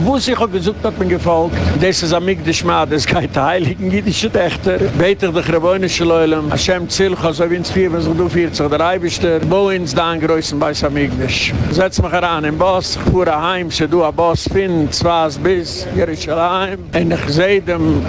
Wo sich auch gesagt hat, man gefolgt, das ist am Mikve, das geht der Heiligen, jüdische Dächter, beter der Grabäunische Leulem, Hashem Zilch, also wie ins Vier, wenn sich du vierzig, der Eibischter, wo ins Daan größen bei Samigdisch. Setz mich heran, im Boss, ich fuhre heim, se du a Boss, finn, zwas bis, Jerusalem, en ich seh dem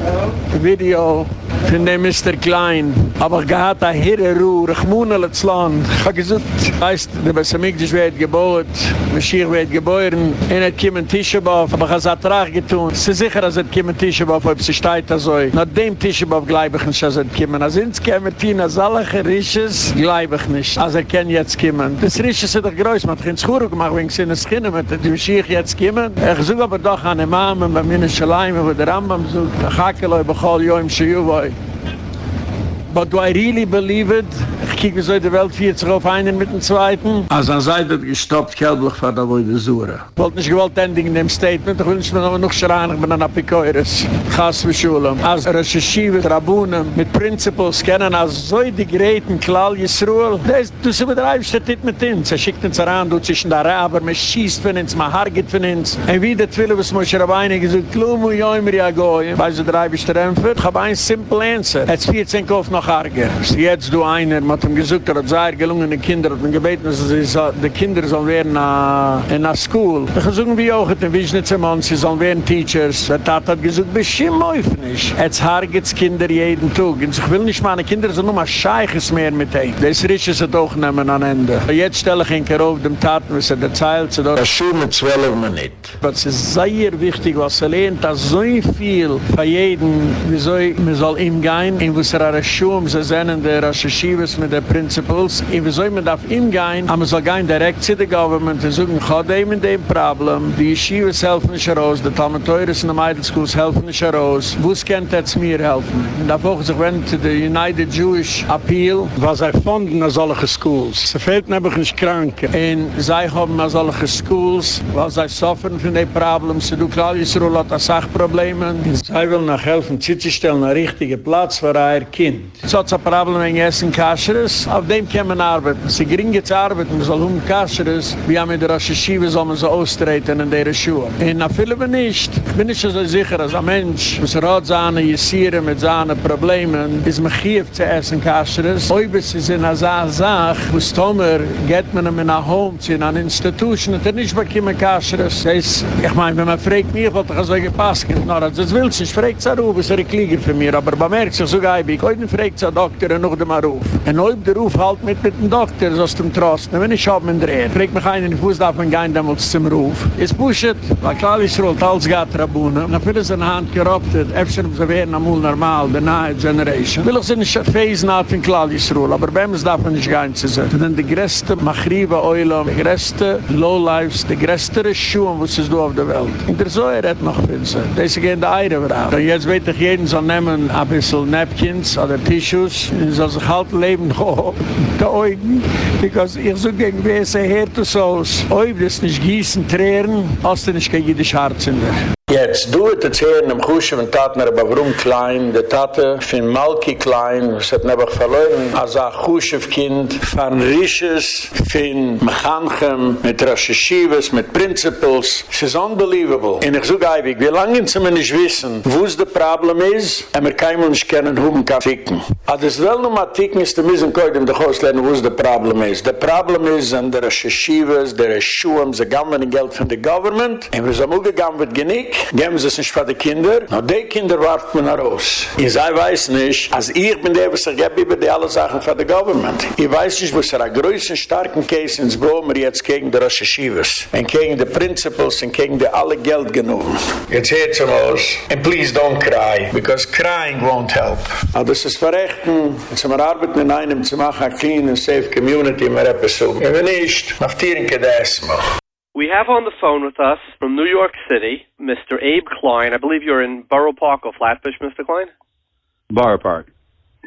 Video, von dem Mr. Klein. Aber ich hatte Hirre Ruhe, ich nicht ins Land. Ich habe gesagt, weißt du, der Besamigdisch wird gebaut, Mashiach wird geboren, er kommt ein Tischabaf, aber ich habe es auch trage getan. Es ist sicher, dass er kommt ein Tischabaf, ob sie steht da so. Nach dem Tischabaf glaube ich nicht, dass er kommt. Als ins kommen, Tina, als alle Gerisches, glaube ich nicht, als er kann jetzt kommen. Das Risches ist doch groß, man hat kein Schuhe gemacht, wenn sie in das mit dem Mashiach jetzt kommen. Ich suche aber doch an den Mamen, bei mir in Schleim, wo der Rambam sucht, der Chakeloi, bechol, joim, shiuwoi. But do I really believe it? Kiek wie der Welt fiert sich auf einen mit dem Zweiten. Als an Seite hat gestoppt, kelblich war da wo ich besuche. Ich wollte nicht gewollt ending in dem Statement, ich will nicht mehr noch schreien, ich bin ein Apikoiris. Chas für Schulem. Als Recherchive, Trabunen, mit Principles kennen, als so die Geräten, Klall, Yisruel. Das, du sie betreibst, das nicht mit uns. Er schickt uns heran, du zwischen der Araber, man schießt von uns, man hargit von uns. Und wie der Twille, was muss ich rabeine, gesagt, Klumu, goi. Weil sie treibisch der Ämpfer. Ich habe ein simple Answer. Jetzt 14 Kauf noch harger. Jetzt du einer, ihm gesagt, er hat sehr gelungene Kinder, hat ihm gebeten, dass sie so, die Kinder sollen werden uh, in der School. Ich habe gesagt, wie auch, in Wiesnitzermann, sie sollen werden Teachers. Der Tat hat gesagt, bestimmt läuft nicht. Jetzt hargit es Kinder jeden Tag. Und ich will nicht, meine Kinder sind nur mal Scheiches mehr mit ihm. Das Rische ist auch nehmen an Ende. Und jetzt stelle ich ihn auf dem Tat, was er erzählt. So das Schuh mit zwölf Minuten. Was ist sehr wichtig, was er lehnt, dass so viel von jedem, wie soll, man soll ihm gehen, in was er an der Schuh, um sie sehen, der Rache-Schiebes mit der Principles. Und wie soll man darf ihm gehen, aber man soll gehen direkt zu der Government und sagen, ich habe dem und dem Problem, die Yeshivas helfen nicht heraus, die Talmeteures in der Meidelschools helfen nicht heraus, wo es kennt jetzt mir helfen? Und da brauchen sich, wenn zu der United Jewish Appeal, was er funden an solche Schools. Sie fehlt nämlich nicht krank. Und sie haben an solche Schools, weil sie suffern von den Problemen, sie tun klar, Yisroel hat Sachprobleme. Sie will nach helfen, sie zu stellen, einen richtigen Platz für ihr Kind. So hat es ein Problem, wenn Essen Kascheres, auf dem man arbeiten. Sie gering jetzt arbeiten, soll um Kascheres, wie haben wir der Aschischive, soll man so austreten in der Schuhe. Und vielen wir nicht. Ich bin nicht so sicher, als ein Mensch, was rot seine, jesieren mit seinen Problemen, ist man hier zu essen Kascheres. Ob es ist in einer Sache, wo es Tomer, geht man ihm in einer Home, in einer Institution, und er nicht bekommen Kascheres. Das ist, ich meine, wenn man fragt mich, was ich so gepasst das will ich fragt es auch, was er ein Klieger für mich, aber man merkt sich so geibig, heute fragt es ein Doktor, noch dem Ruf. Und ob der Ruf halt mit mit dem Doktor, so aus dem Trost, wenn ich hab mich dreht, fragt mich einer in den Fuß, darf man gehen damals zum Ruf. Es pushet, weil klar ist, rollt alles geht Rabunen, und viele sind Hand geroptet, öfter sie werden amul normal, der nahe Generation. Will ich sie nicht phasen hat von klar ist, aber bei uns darf man nicht gehen zu sein. Denn die größte Machriba Eulam, die größte Lowlifes, die größte Schuhe, was ist du auf der Welt. In der Säure hat noch viel sein. Das ist gehen der Eire. Und jetzt weiß ich, jeden soll nehmen ein bisschen Napkins oder Tissues, und soll sich halt leben, *laughs* die Augen, because ich so gegen Wese hört es aus. Ob das nicht gießen, tränen, hast du nicht kein jüdisch Herz in der. Jetzt du et erzählen am Kusche von Tatner aber warum klein, der Tate von Malki klein, was hat nebach verloren, als ein Kusche Kind von Risches, von Mechanchem, mit Rashi mit Principles. Es ist unbelievable. Und ich so geibig, wie lange sind wir nicht wissen, wo es das Problem ist, und wir können uns kennen, wo man kann ficken. Aber das will nur mal ticken, ist, wir müssen heute in der Haus lernen, wo es das Problem ist. Das Problem ist, an der Rashi der Schuhe, sie gammern Geld von der Government, und wir sind auch gegangen mit Genick, geben sie es nicht für die Kinder. Na, die Kinder warft man raus. Ich sei weiß nicht, als ich bin der, was ich gebe über die alle Sachen für die Government. Ich weiß nicht, was er ein größer, starken Case ins Bomer jetzt gegen die Rosh Hashivas. Und gegen die Principles und gegen die alle Geld genommen. Jetzt hört es aus. And please don't cry, because crying won't help. Aber das ist verrechten. Jetzt wir arbeiten in einem zu machen, eine clean and safe community, mehr etwas so. Wenn nicht, nach Tierenke der Esma. We have on the phone with us from New York City, Mr. Abe Klein. I believe you're in Borough Park or Flatbush, Mr. Klein? Borough Park.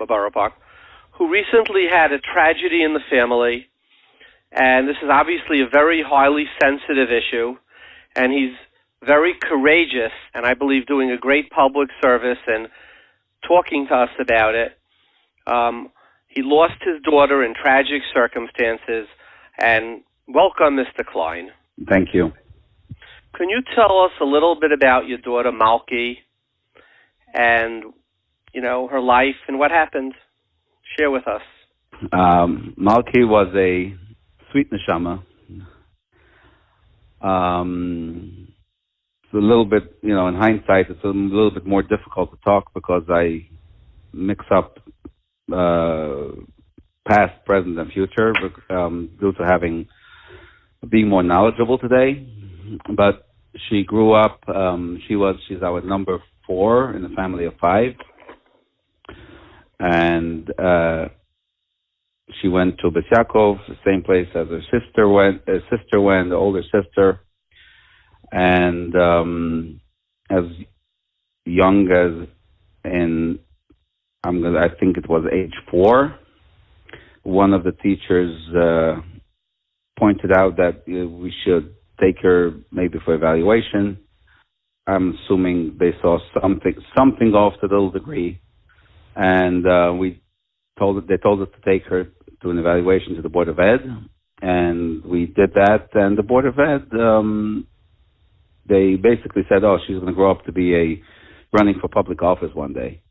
Borough Park, who recently had a tragedy in the family, and this is obviously a very highly sensitive issue, and he's very courageous, and I believe doing a great public service and talking to us about it. Um, he lost his daughter in tragic circumstances, and welcome, Mr. Klein. Thank you. Can you tell us a little bit about your daughter Malky and you know her life and what happened? Share with us. Um, Malky was a sweet neshama. Um, it's a little bit, you know, in hindsight, it's a little bit more difficult to talk because I mix up uh, past, present, and future um, due to having being more knowledgeable today. But she grew up. Um, she was she's our number four in a family of five, and uh, she went to Bais Yaakov, the same place as her sister went. Her sister went, the older sister, and um, as young as in I'm gonna, I think it was age four. One of the teachers uh, pointed out that uh, we should take her maybe for evaluation. I'm assuming they saw something something off to little degree, and uh, we told they told us to take her to an evaluation to the board of ed, and we did that. And the board of ed, um, they basically said, "Oh, she's going to grow up to be a running for public office one day."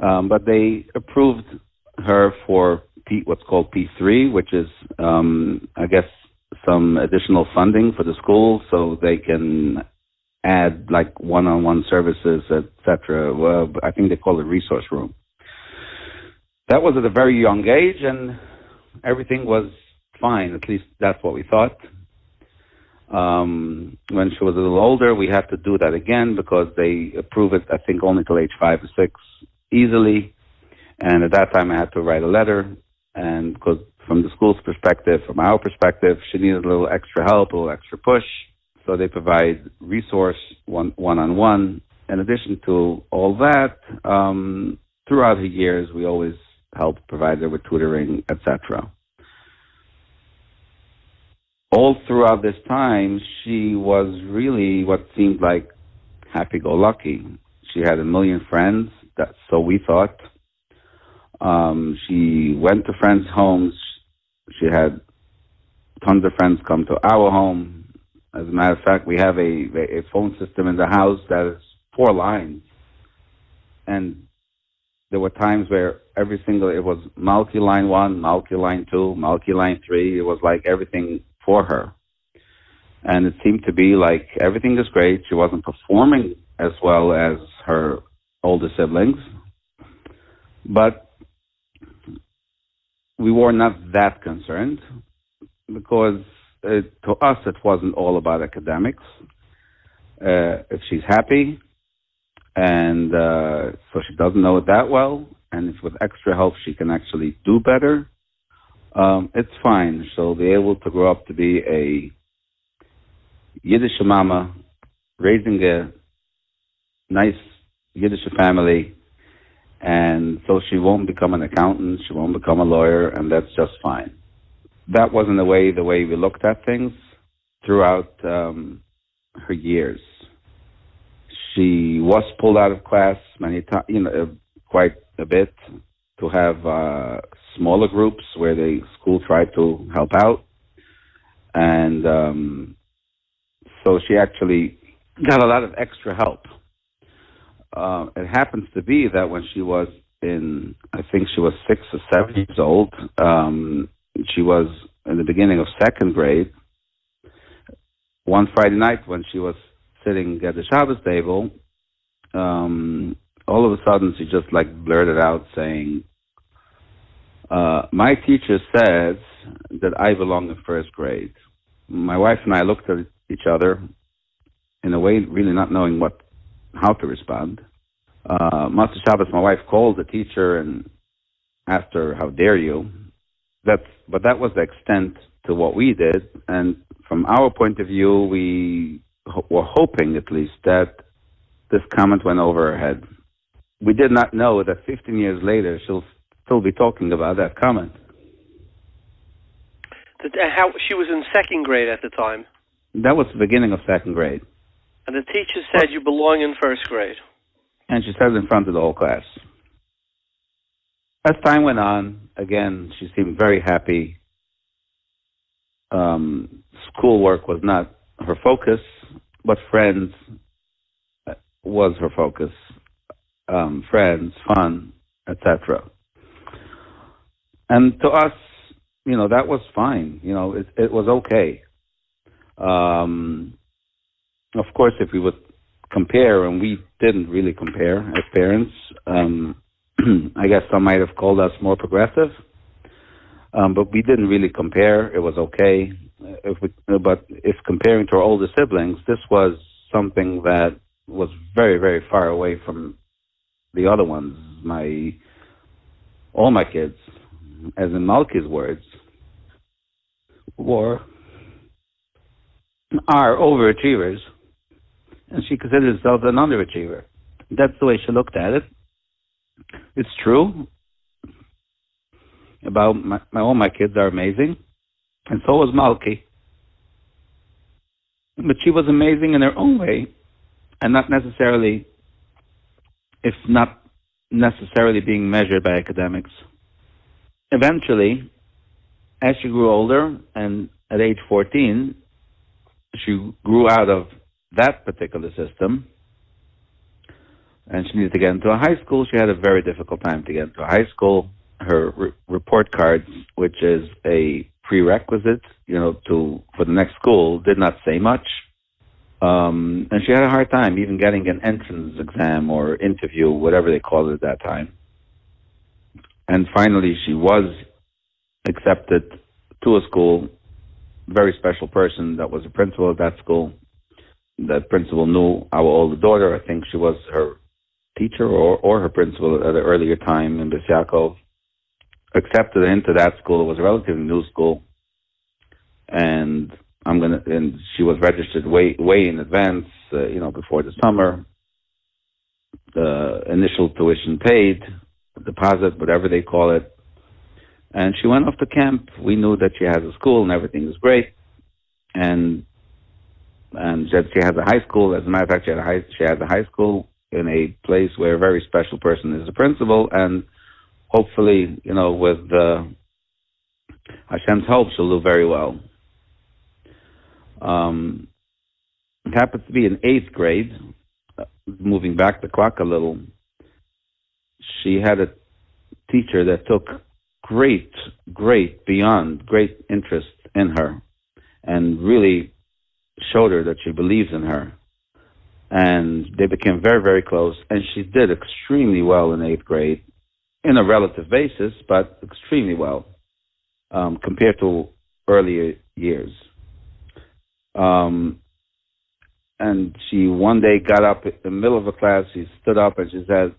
Um, but they approved her for P, what's called P3, which is, um, I guess, some additional funding for the school so they can add like one-on-one services, etc. Well, I think they call it resource room. That was at a very young age, and everything was fine. At least that's what we thought. Um, when she was a little older, we had to do that again because they approve it, I think, only till age five or six easily. And at that time, I had to write a letter, and because from the school's perspective, from our perspective, she needed a little extra help, a little extra push. So they provide resource one on one. In addition to all that, um, throughout the years, we always help provide her with tutoring, etc. All throughout this time, she was really what seemed like happy-go-lucky. She had a million friends. That so we thought. Um, she went to friends' homes. She had tons of friends come to our home. As a matter of fact, we have a, a phone system in the house that is four lines, and there were times where every single it was Malky line one, Malky line two, Malky line three. It was like everything for her, and it seemed to be like everything is great. She wasn't performing as well as her older siblings, but we were not that concerned because it, to us it wasn't all about academics. Uh, if she's happy, and uh, so she doesn't know it that well, and if with extra help she can actually do better, um, it's fine. She'll be able to grow up to be a Yiddish mama, raising a nice Yiddish family, and so she won't become an accountant, she won't become a lawyer, and that's just fine. That wasn't the way the way we looked at things throughout um, her years. She was pulled out of class many times, you know, uh, quite a bit to have uh, smaller groups where the school tried to help out, and um, so she actually got a lot of extra help uh, it happens to be that when she was in, I think she was six or seven years old, um, she was in the beginning of second grade. One Friday night when she was sitting at the Shabbos table, um, all of a sudden she just like blurted out saying, uh, my teacher says that I belong in first grade. My wife and I looked at each other in a way really not knowing what how to respond. Uh, Master Shabbos, my wife called the teacher and asked her, "How dare you?" That's but that was the extent to what we did, and from our point of view, we ho- were hoping at least that this comment went over her head. We did not know that 15 years later she'll still be talking about that comment. The, uh, how she was in second grade at the time, That was the beginning of second grade. and the teacher said you belong in first grade. And she said it in front of the whole class. As time went on, again, she seemed very happy. Um, schoolwork was not her focus, but friends uh, was her focus. Um, friends, fun, etc. And to us, you know, that was fine. You know, it, it was okay. Um, of course, if we would compare, and we didn't really compare as parents. Um, *clears throat* I guess some might have called us more progressive, um, but we didn't really compare. It was okay. If we, but if comparing to our older siblings, this was something that was very, very far away from the other ones. My all my kids, as in Malki's words, were are overachievers and she considered herself an underachiever. That's the way she looked at it. It's true. About my, my all my kids are amazing, and so was Malki. But she was amazing in her own way, and not necessarily, if not necessarily being measured by academics. Eventually, as she grew older, and at age 14, she grew out of that particular system and she needed to get into a high school. She had a very difficult time to get into a high school. Her re- report cards, which is a prerequisite, you know, to for the next school, did not say much. Um, and she had a hard time even getting an entrance exam or interview, whatever they called it at that time. And finally, she was accepted to a school, very special person that was a principal of that school the principal knew our older daughter. I think she was her teacher or, or her principal at an earlier time in Bais Yaakov. Accepted into that school. It was a relatively new school, and I'm gonna. And she was registered way way in advance, uh, you know, before the summer. The initial tuition paid, deposit, whatever they call it, and she went off to camp. We knew that she has a school and everything was great, and and that she has a high school. As a matter of fact, she had a high she has a high school in a place where a very special person is the principal, and hopefully, you know, with uh, Hashem's help, she'll do very well. Um, it happens to be in eighth grade. Moving back the clock a little, she had a teacher that took great, great, beyond great interest in her, and really showed her that she believes in her. And they became very, very close. And she did extremely well in eighth grade, in a relative basis, but extremely well um, compared to earlier years. Um, and she one day got up in the middle of a class. She stood up and she said,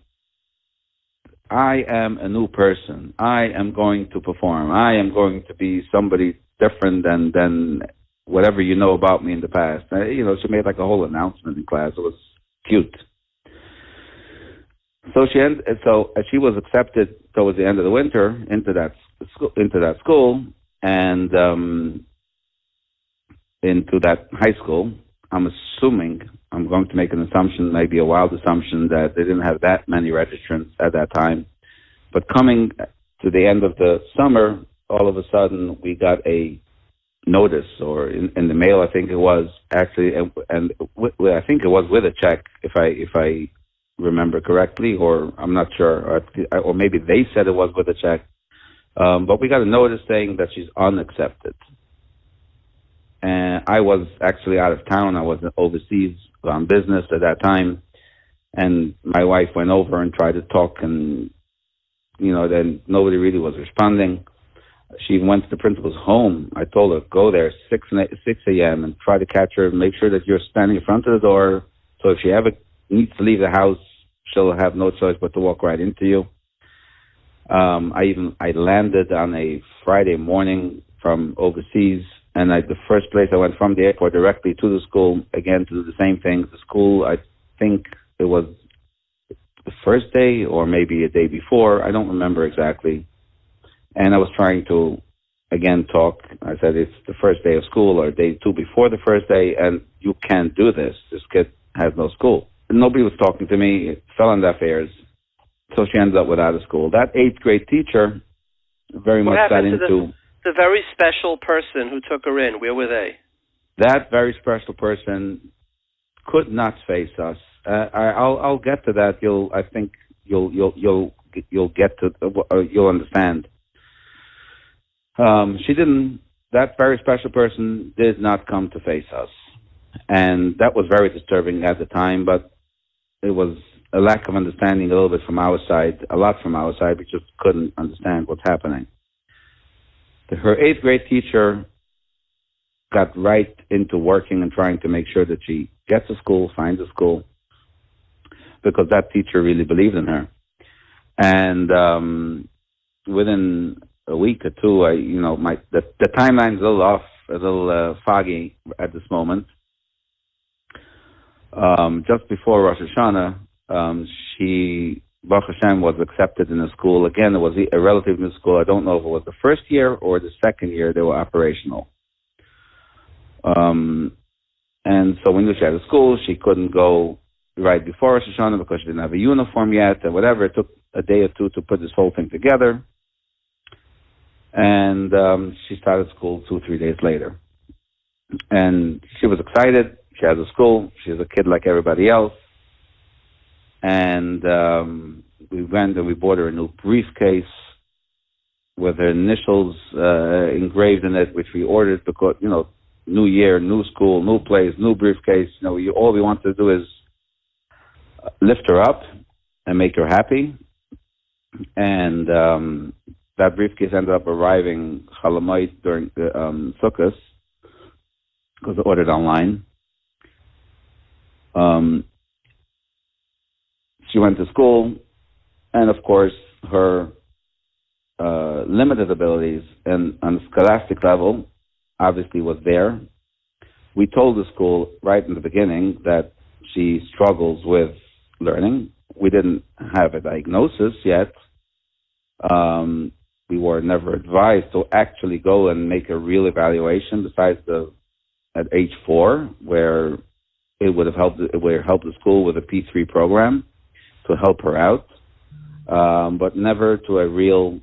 "I am a new person. I am going to perform. I am going to be somebody different than than whatever you know about me in the past. Uh, you know, she made like a whole announcement in class. It was cute. So she end, so she was accepted towards the end of the winter into that school, into that school and um, into that high school. I'm assuming I'm going to make an assumption, maybe a wild assumption, that they didn't have that many registrants at that time. But coming to the end of the summer, all of a sudden we got a notice or in, in the mail. I think it was actually, and, and w- I think it was with a check, if I if I remember correctly, or I'm not sure, or, or maybe they said it was with a check. Um, but we got a notice saying that she's unaccepted. And I was actually out of town. I was overseas on business at that time. And my wife went over and tried to talk, and, you know, then nobody really was responding. She went to the principal's home. I told her, go there 6, 6 a.m. and try to catch her make sure that you're standing in front of the door. So if she ever needs to leave the house, she'll have no choice but to walk right into you. Um, I even I landed on a Friday morning from overseas, and I, the first place I went from the airport directly to the school again to do the same thing. The school, I think it was the first day or maybe a day before. I don't remember exactly. And I was trying to again talk. I said it's the first day of school or day two before the first day, and you can't do this. This kid has no school. Nobody was talking to me. It fell on deaf ears. So she ended up without a school. That eighth grade teacher very What much got into the, the very special person who took her in? Where were they? that very special person could not face us. Uh, I, I'll I'll get to that. You'll I think you'll you'll you'll you'll get to uh, you'll understand. Um, she didn't. That very special person did not come to face us, and that was very disturbing at the time. But it was a lack of understanding a little bit from our side, a lot from our side. We just couldn't understand what's happening. Her eighth grade teacher got right into working and trying to make sure that she gets a school, finds a school, because that teacher really believed in her. And um, within a week or two, I, you know, my the, the timeline's a little off, a little uh, foggy at this moment. Um, just before Rosh Hashanah, um, she Baruch Hashem was accepted in a school. Again, it was a relative new school. I don't know if it was the first year or the second year they were operational. Um, and so when she had a school, she couldn't go right before Rosh Hashanah because she didn't have a uniform yet or whatever. It took a day or two to put this whole thing together. And um, she started school two, three days later. And she was excited. She has a school. She's a kid like everybody else. And um, we went and we bought her a new briefcase with her initials uh, engraved in it, which we ordered because, you know, new year, new school, new place, new briefcase. You know, you, all we want to do is uh, lift her up and make her happy. And um, that briefcase ended up arriving Chalamoid during the um, Sukkot because I ordered online. Um, she went to school, and of course, her uh, limited abilities and on scholastic level obviously was there. We told the school right in the beginning that she struggles with learning. We didn't have a diagnosis yet. Um, we were never advised to actually go and make a real evaluation besides the at age four where it would have helped it would have helped the school with a P3 program to help her out, um, but never to a real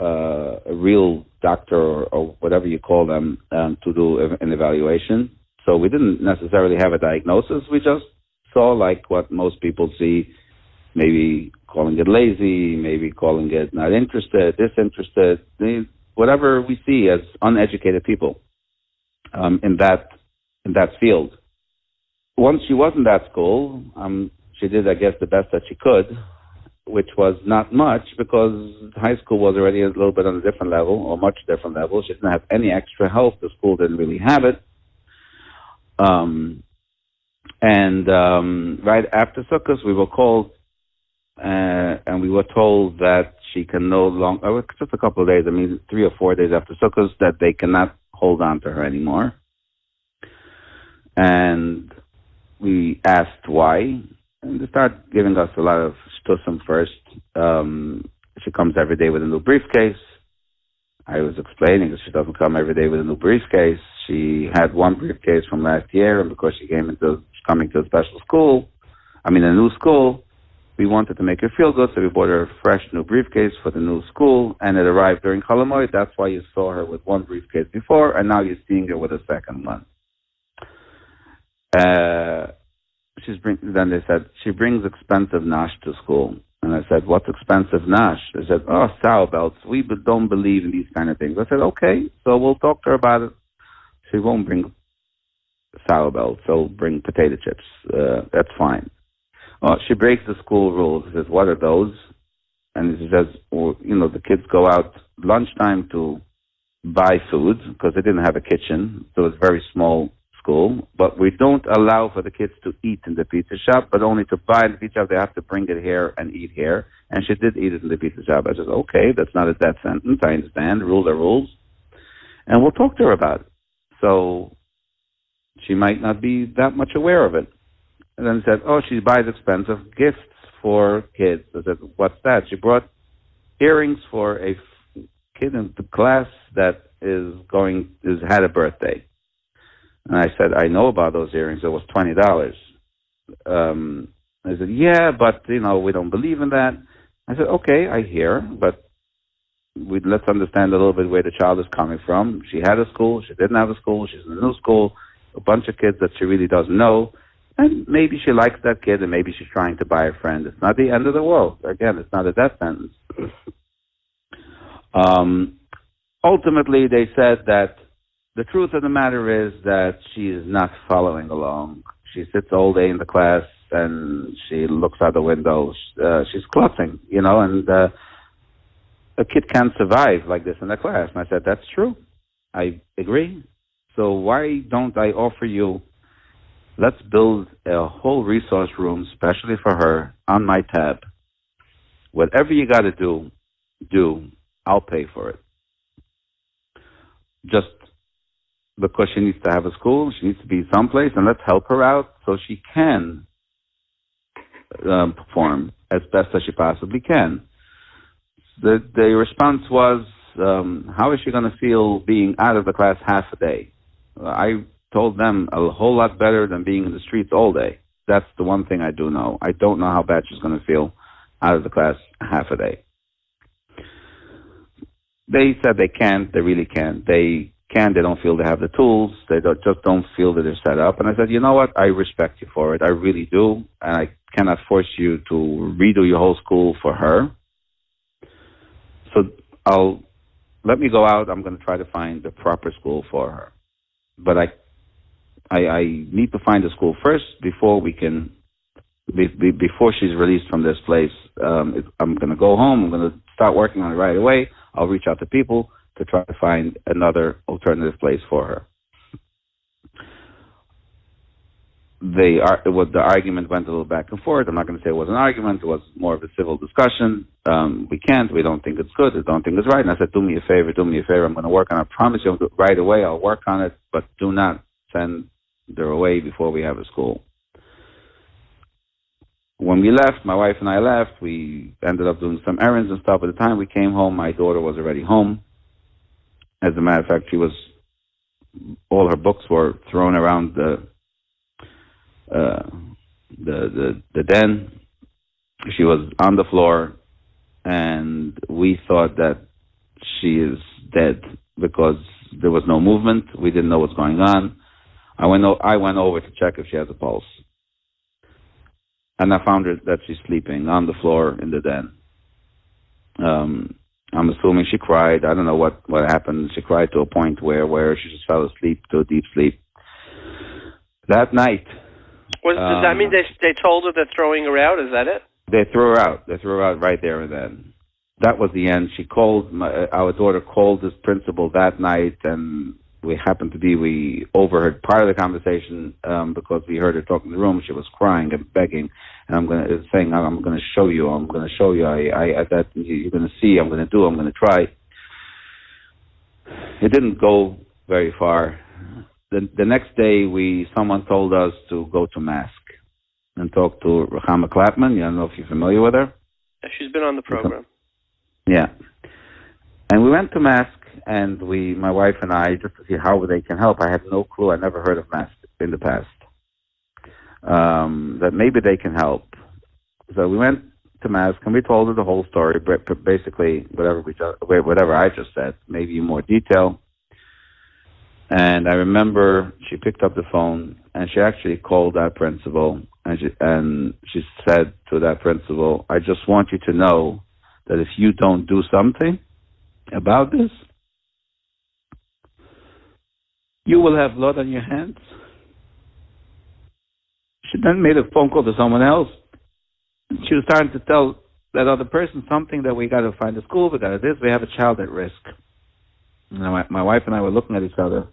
uh, a real doctor or, or whatever you call them um, to do an evaluation. So we didn't necessarily have a diagnosis. We just saw like what most people see, maybe calling it lazy, maybe calling it not interested, disinterested, whatever we see as uneducated people um, in that in that field. Once she was in that school, um, she did, I guess, the best that she could which was not much because high school was already a little bit on a different level or much different level. She didn't have any extra help. The school didn't really have it. Um, and um, right after Sukkot, we were called uh, and we were told that she can no longer, just a couple of days, I mean, three or four days after Sukkot, that they cannot hold on to her anymore. And we asked why, and they start giving us a lot of shtusim first. Um, she comes every day with a new briefcase. I was explaining that she doesn't come every day with a new briefcase. She had one briefcase from last year, and because she came into coming to a special school, I mean a new school, we wanted to make her feel good, so we bought her a fresh new briefcase for the new school, and it arrived during Cholamoid. That's why you saw her with one briefcase before, and now you're seeing her with a second one. Uh, she's bring, then they said she brings expensive nash to school. And I said, what's expensive nash? They said, oh, sour belts. We don't believe in these kind of things. I said, okay, so we'll talk to her about it. She won't bring sour belts, so bring potato chips. Uh, that's fine. Well, she breaks the school rules. Says, what are those? And she says, well, you know, the kids go out lunchtime to buy food because they didn't have a kitchen. So it's very small school, but we don't allow for the kids to eat in the pizza shop, but only to buy the pizza shop. They have to bring it here and eat here. And she did eat it in the pizza shop. I said, okay, that's not a death sentence. I understand. Rules are rules. And we'll talk to her about it. So she might not be that much aware of it. And then said, oh, she buys expensive gifts for kids. I said, what's that? She brought earrings for a kid in the class that is going is had a birthday. And I said, I know about those earrings. It was twenty dollars. Um, I said, yeah, but you know we don't believe in that. I said, okay, I hear, but we let's understand a little bit where the child is coming from. She had a school, she didn't have a school, she's in a new school, a bunch of kids that she really doesn't know, and maybe she likes that kid, and maybe she's trying to buy a friend. It's not the end of the world. Again, it's not a death sentence. um, ultimately, they said that the truth of the matter is that she is not following along. She sits all day in the class and she looks out the window. Uh, she's clussing, you know, and uh, a kid can't survive like this in the class. And I said, that's true. I agree. So why don't I offer you, let's build a whole resource room, specially for her, on my tab. Whatever you got to do, do. I'll pay for it. Just because she needs to have a school, she needs to be someplace, and let's help her out so she can um, perform as best as she possibly can. The the response was, um, how is she going to feel being out of the class half a day? I told them a whole lot better than being in the streets all day. That's the one thing I do know. I don't know how bad she's going to feel out of the class half a day. They said they can't. They really can't. They can. They don't feel they have the tools. They don't, just don't feel that they're set up. And I said, you know what? I respect you for it. I really do. And I cannot force you to redo your whole school for her. So I'll let me go out. I'm going to try to find the proper school for her. But I, I, I need to find a school first before we can, be, be, before she's released from this place. Um, I'm going to go home. I'm going to start working on it right away. I'll reach out to people to try to find another alternative place for her. They are what the argument went a little back and forth. I'm not going to say it was an argument. It was more of a civil discussion. Um, we can't. We don't think it's good. We don't think it's right. And I said, do me a favor. Do me a favor. I'm going to work on it. I promise you right away. I'll work on it. But do not send her away before we have a school. When we left, my wife and I left. We ended up doing some errands and stuff. By the time we came home, my daughter was already home. As a matter of fact, she was all her books were thrown around the uh, the the the den. She was on the floor, and we thought that she is dead because there was no movement. We didn't know what's going on. I went o- I went over to check if she has a pulse, and I found her that she's sleeping on the floor in the den. Um, I'm assuming she cried. I don't know what what happened. She cried to a point where where she just fell asleep to a deep sleep. That night, Was, does that Um, mean they they told her they're throwing her out? Is that it? They threw her out. They threw her out right there and then. That was the end. She called my, our daughter called this principal that night, and we happened to be we overheard part of the conversation um, because we heard her talking in the room. She was crying and begging, and I'm gonna saying, "I'm gonna show you. I'm gonna show you. I, I, I that you're gonna see. I'm gonna do. I'm gonna try." It didn't go very far. The the next day, we someone told us to go to Mask and talk to Ruchama Clapman. I don't know if you're familiar with her. Yeah, She's been on the program. Yeah. And we went to Mask, and we, my wife and I, just to see how they can help. I had no clue. I never heard of Mask in the past. Um, that maybe they can help. So we went to Mask, and we told her the whole story, but basically whatever we whatever I just said, maybe in more detail. And I remember she picked up the phone, and she actually called that principal, and she and she said to that principal, "I just want you to know that if you don't do something about this, you will have blood on your hands. She then made a phone call to someone else. She was starting to tell that other person something that we got to find a school, we got to this, we have a child at risk. And my, my wife and I were looking at each other.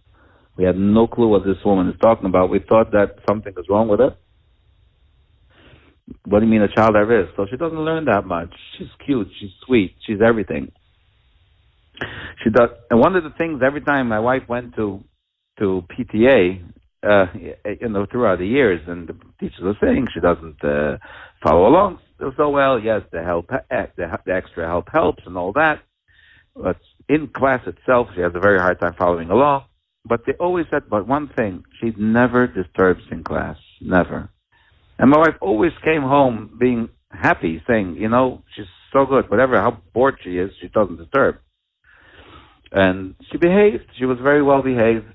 We had no clue what this woman is talking about. We thought that something was wrong with her. What do you mean a child at risk? So she doesn't learn that much. She's cute. She's sweet. She's everything. She does. And one of the things every time my wife went to to PTA, uh, you know, throughout the years, and the teachers were saying she doesn't uh, follow along so well. Yes, the help, eh, the, the extra help helps and all that. But in class itself, she has a very hard time following along. But they always said, but one thing, she never disturbs in class, never. And my wife always came home being happy, saying, you know, she's so good. Whatever, how bored she is, she doesn't disturb. And she behaved. She was very well behaved.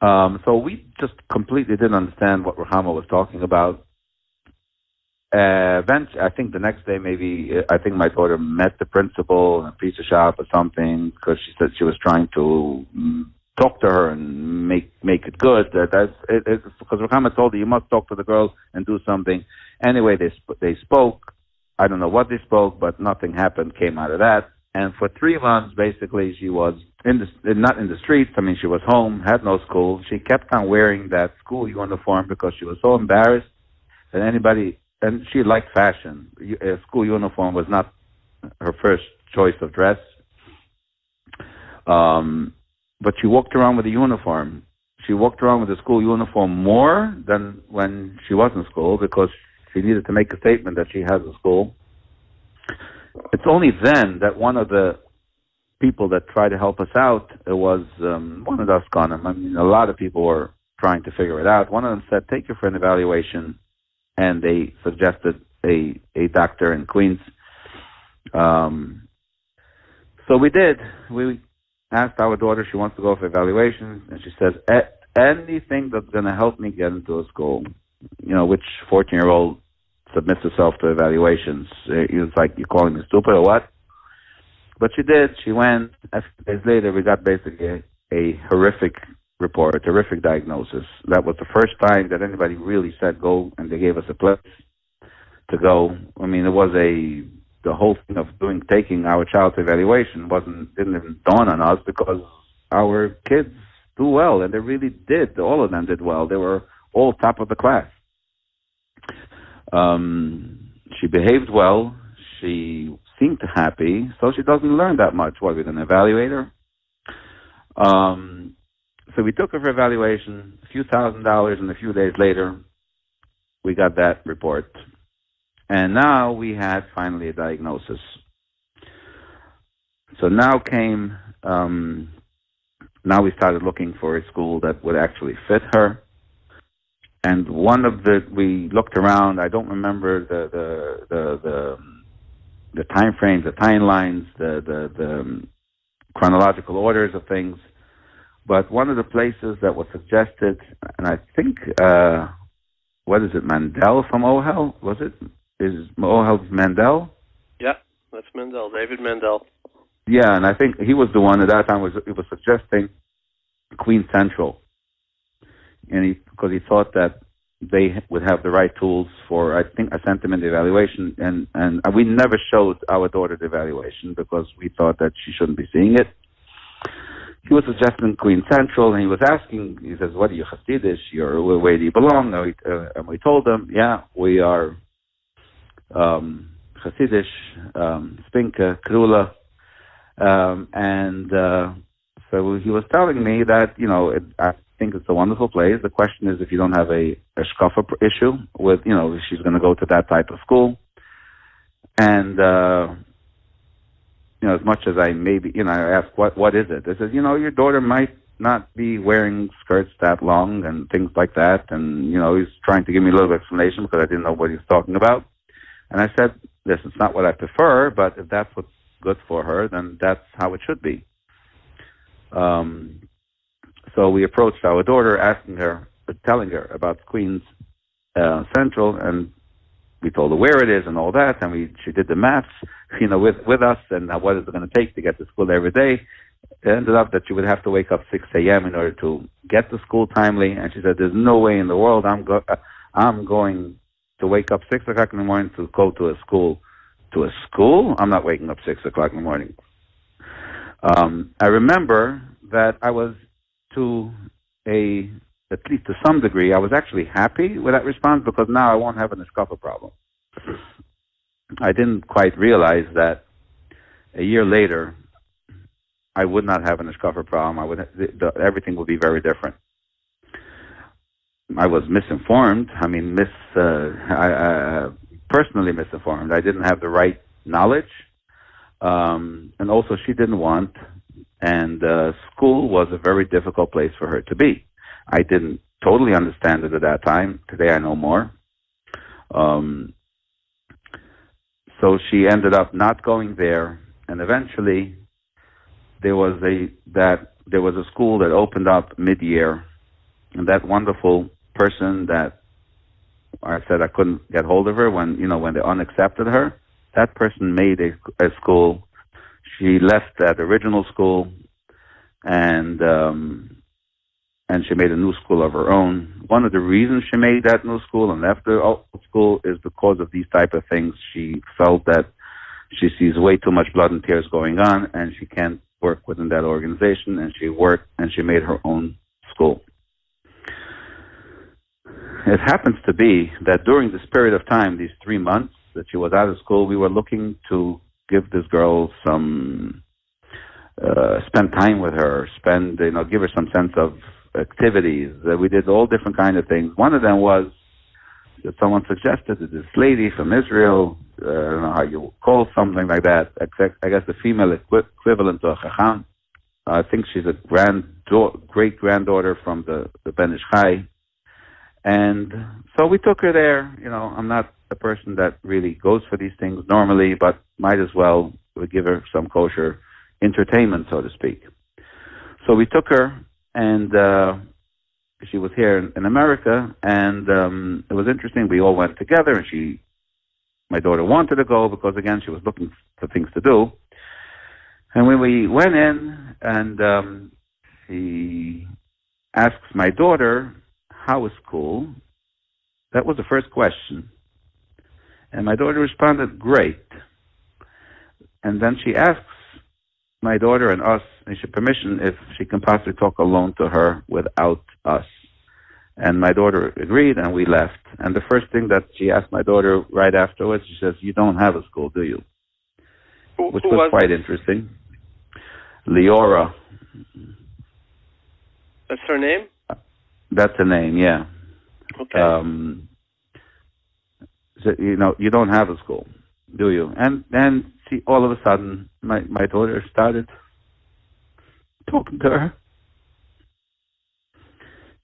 Um, so we just completely didn't understand what Ruchama was talking about. Uh, eventually, I think the next day, maybe I think my daughter met the principal in a pizza shop or something because she said she was trying to mm, talk to her and make make it good. That that's it, it, because Ruchama told her you must talk to the girl and do something. Anyway, they sp- they spoke. I don't know what they spoke, but nothing happened. Came out of that. And for three months, basically, she was in the not in the streets. I mean, she was home, had no school. She kept on wearing that school uniform because she was so embarrassed that anybody. And she liked fashion. A school uniform was not her first choice of dress. Um, but she walked around with a uniform. She walked around with a school uniform more than when she was in school because she needed to make a statement that she has a school. It's only then that one of the people that tried to help us out it was um, one of the askanim. I mean, a lot of people were trying to figure it out. One of them said, "Take for an evaluation," and they suggested a a doctor in Queens. Um, so we did. We asked our daughter; she wants to go for evaluation, and she says, "Anything that's going to help me get into a school." You know, which fourteen-year-old submits herself to evaluations? It's like you're calling me stupid or what? But she did. She went. A few days later, we got basically a, a horrific report, a horrific diagnosis. That was the first time that anybody really said go, and they gave us a place to go. I mean, it was a the whole thing of doing taking our child to evaluation wasn't didn't even dawn on us because our kids do well, and they really did. All of them did well. They were all top of the class. Um, she behaved well. She seemed happy, so she doesn't learn that much. What, we're going to? Um, so we took her for evaluation, a few thousand dollars, and a few days later, we got that report. And now we had finally a diagnosis. So now came, um, now we started looking for a school that would actually fit her. And one of the, we looked around, I don't remember the, the, the, the the time frames, the timelines, the the, the um, chronological orders of things. But one of the places that was suggested, and I think, uh, what is it, Mandel from OHEL? Was it? Is OHEL Mandel? Yeah, that's Mandel, David Mandel. Yeah, and I think he was the one at that time was he was suggesting Queen Central, and he because he thought that they would have the right tools for. I think I sent them in the evaluation, and and we never showed our daughter the evaluation because we thought that she shouldn't be seeing it. He was suggesting Queen Central, and he was asking. He says, "What are you Hasidish? You're where do you belong?" And we, uh, and we told him, "Yeah, we are um, Hasidish, um, Spinka, Krula," um, and uh, so he was telling me that you know it, think it's a wonderful place. The question is if you don't have a, a shkafa issue with, you know, she's going to go to that type of school. And, uh, you know, as much as I maybe, you know, I ask, what, what is it? They says, you know, your daughter might not be wearing skirts that long and things like that. And, you know, he's trying to give me a little explanation because I didn't know what he was talking about. And I said, this is not what I prefer, but if that's what's good for her, then that's how it should be. Um, so we approached our daughter, asking her, telling her about Queens uh, Central, and we told her where it is and all that, and we she did the maths, you know, with with us, and what is it going to take to get to school every day. It ended up that she would have to wake up 6 a.m. in order to get to school timely, and she said, "There's no way in the world I'm go uh, I'm going to wake up six o'clock in the morning to go to a school. To a school? I'm not waking up six o'clock in the morning." Um, I remember that I was to a at least to some degree, I was actually happy with that response because now I won't have an escapa problem. I didn't quite realize that a year later, I would not have an escapa problem. I would the, the, everything would be very different. I was misinformed. I mean, mis uh, I, uh, personally misinformed. I didn't have the right knowledge, um, and also she didn't want. And uh, school was a very difficult place for her to be. I didn't totally understand it at that time. Today I know more. Um, so she ended up not going there, and eventually there was a that there was a school that opened up mid-year, and that wonderful person that I said I couldn't get hold of her when you know when they unaccepted her. That person made a, a school. She left that original school, and um, and she made a new school of her own. One of the reasons she made that new school and left the old school is because of these type of things. She felt that she sees way too much blood and tears going on, and she can't work within that organization. And she worked and she made her own school. It happens to be that during this period of time, these three months that she was out of school, we were looking to give this girl some, uh, spend time with her, spend, you know, give her some sense of activities. Uh, we did all different kind of things. One of them was that someone suggested that this lady from Israel, uh, I don't know how you call something like that, except I guess the female equivalent to a chacham. I think she's a grand great granddaughter from the, the Ben Ish Chai. And so we took her there. You know, I'm not a person that really goes for these things normally, but might as well we give her some kosher entertainment, so to speak. So we took her and uh, she was here in, in America, and um, it was interesting. We all went together, and she, my daughter, wanted to go because again she was looking for things to do. And when we went in, and um, he asks my daughter, "How is school?" That was the first question, and my daughter responded, "Great." And then she asks my daughter and us she permission if she can possibly talk alone to her without us. And my daughter agreed, and we left. And the first thing that she asked my daughter right afterwards, she says, "You don't have a school, do you?" Who, Which who was, was quite interesting. Leora. That's her name. That's the name, yeah. Okay. Um, so, you know, you don't have a school, do you? And then see, all of a sudden, my my daughter started talking to her,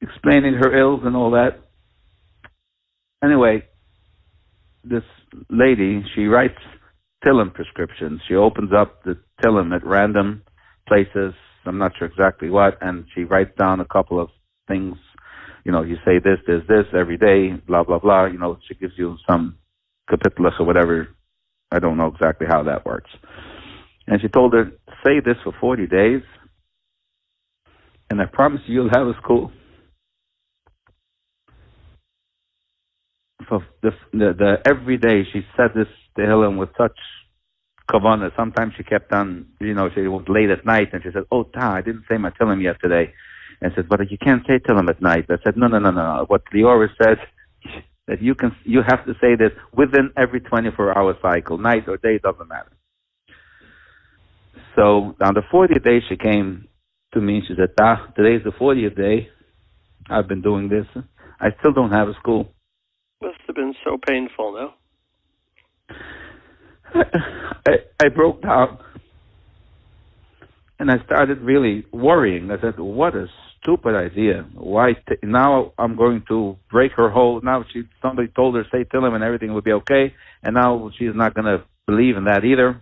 explaining her ills and all that. Anyway, this lady, she writes Tillim prescriptions. She opens up the Tillim at random places. I'm not sure exactly what, and she writes down a couple of things. You know, you say this, this, this every day, blah, blah, blah. You know, she gives you some kapitulus or whatever. I don't know exactly how that works. And she told her, say this for 40 days, and I promise you, you'll have a school. For the, the, the every day she said this to Helen with such kavanah. Sometimes she kept on, you know, she was late at night and she said, "Oh, Ta, I didn't say my Tillim yesterday." And said, "But you can't say Tillim at night." I said, "No, no, no, no. What Leora said *laughs* that you can, you have to say this within every 24-hour cycle, night or day, doesn't matter." So on the 40th day, she came to me. She said, ah, today's the 40th day. I've been doing this. I still don't have a school. Must have been so painful, no? I, I broke down. And I started really worrying. I said, what a stupid idea. Why t- now I'm going to break her whole. Now she somebody told her say tell him and everything would be okay, and now she's not going to believe in that either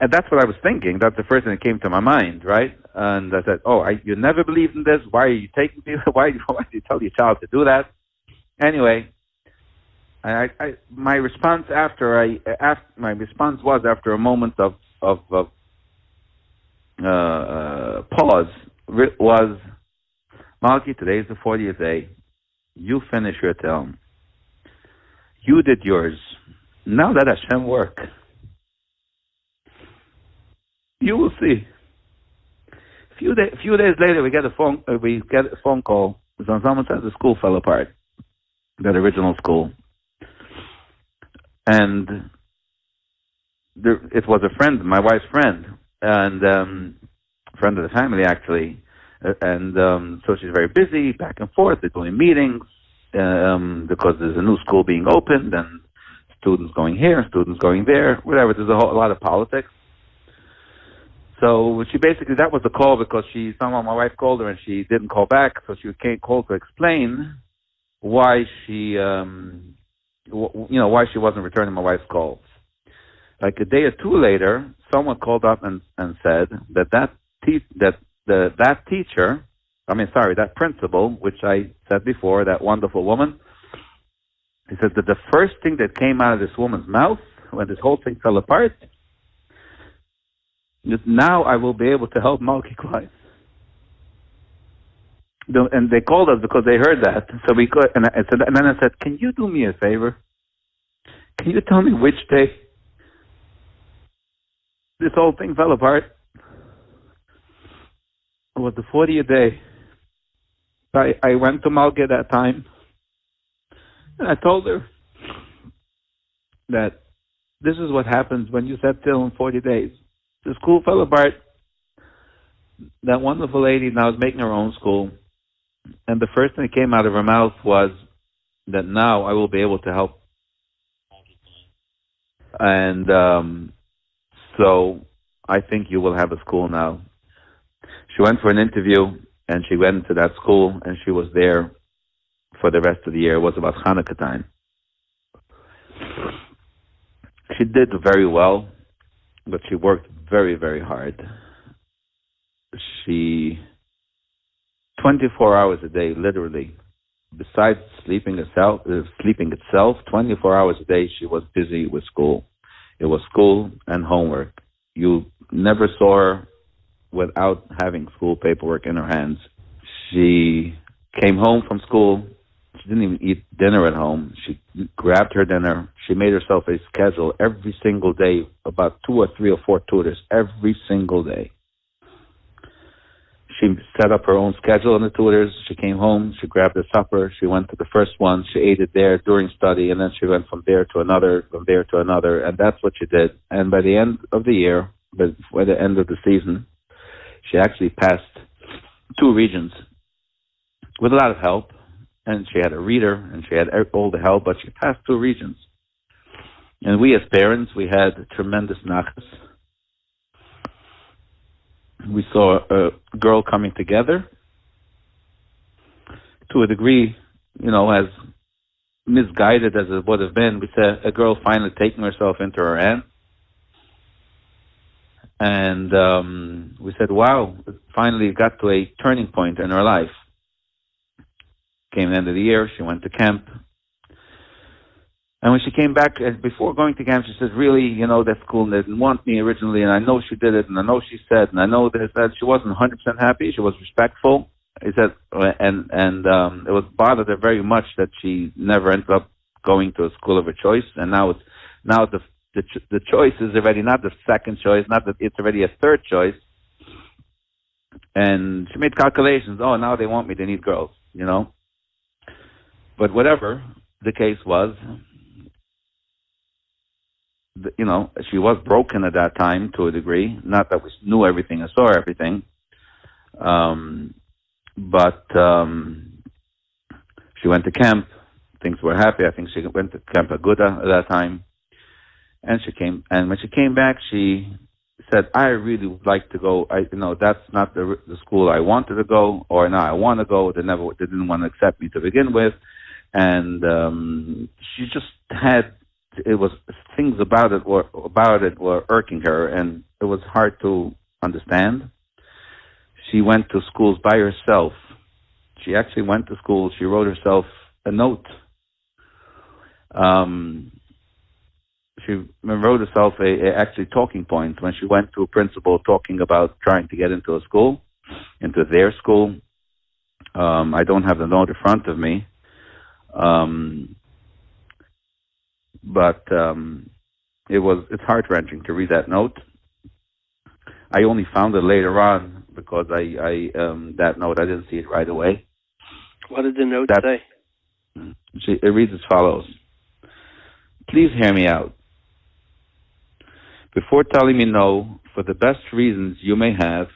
and that's what I was thinking. That's the first thing that came to my mind, right? And I said, "Oh, I, you never believed in this. Why are you taking people? *laughs* Why, *laughs* why do you tell your child to do that?" Anyway, I, I my response after I after, my response was after a moment of of, of uh, uh, pause was, Malki, today is the 40th day. You finish your term. You did yours. Now let Hashem work. You will see. A few, day, few days later, we get a phone. Uh, we get a phone call. Someone says the school fell apart. That original school, and there, it was a friend, my wife's friend, and um, friend of the family actually. and um, so she's very busy, back and forth. They're doing meetings um, because there's a new school being opened, and students going here, students going there, whatever. There's a, whole, a lot of politics. So she basically that was the call because she someone my wife called her and she didn't call back, so she came called to explain why she um you know why she wasn't returning my wife's calls. Like a day or two later, someone called up and and said that that te- that the that teacher, I mean sorry, that principal, which I said before, that wonderful woman, he said that the first thing that came out of this woman's mouth when this whole thing fell apart now I will be able to help Malki Klein. And they called us because they heard that. So we could, and, I said, and then I said, "Can you do me a favor? Can you tell me which day this whole thing fell apart?" Was the 40th day. I I went to Malki that time, and I told her that this is what happens when you set still in 40 days the school fell apart. That wonderful lady now is making her own school. And the first thing that came out of her mouth was that now I will be able to help. And um, so I think you will have a school now. She went for an interview and she went to that school and she was there for the rest of the year. It was about Hanukkah time. She did very well, but she worked very, very hard. She, 24 hours a day, literally, besides sleeping itself, uh, sleeping itself, 24 hours a day, she was busy with school. It was school and homework. You never saw her without having school paperwork in her hands. She came home from school she didn't even eat dinner at home. She grabbed her dinner. She made herself a schedule every single day, about two or three or four tutors every single day. She set up her own schedule on the tutors. She came home. She grabbed her supper. She went to the first one. She ate it there during study, and then she went from there to another, from there to another, and that's what she did. And by the end of the year, by the end of the season, she actually passed two Regents with a lot of help and she had a reader, and she had all the help, but she passed two Regents. And we as parents, we had tremendous nachas. We saw a girl coming together to a degree, you know, as misguided as it would have been. We said a girl finally taking herself into her hands. And um, we said, wow, finally got to a turning point in her life came the end of the year. She went to camp. And when she came back, uh, before going to camp, she said, really, you know, that school didn't want me originally, and I know she did it, and I know she said, and I know that. She wasn't 100% happy. She was respectful. He said, uh, and, and, um, it was bothered her very much that she never ended up going to a school of her choice, and now it's, now the, the, the choice is already not the second choice, not that it's already a third choice. And she made calculations. Oh, now they want me. They need girls, you know. But whatever the case was, you know, she was broken at that time to a degree. Not that we knew everything and saw everything, um, but um, she went to camp. Things were happy. I think she went to Camp Aguda at that time, and she came. And when she came back, she said, "I really would like to go. I, you know, that's not the the school I wanted to go, or now I want to go. They never, they didn't want to accept me to begin with." and um, she just had it was things about it were about it were irking her, and it was hard to understand. She went to schools by herself. She actually went to school. She wrote herself a note. Um, she wrote herself a, a actually talking point when she went to a principal talking about trying to get into a school, into their school. Um, I don't have the note in front of me, um, but um, it was it's heart wrenching to read that note. I only found it later on because I, I um, that note I didn't see it right away. What did the note that, say? She, it reads as follows: Please hear me out. Before telling me no, for the best reasons you may have,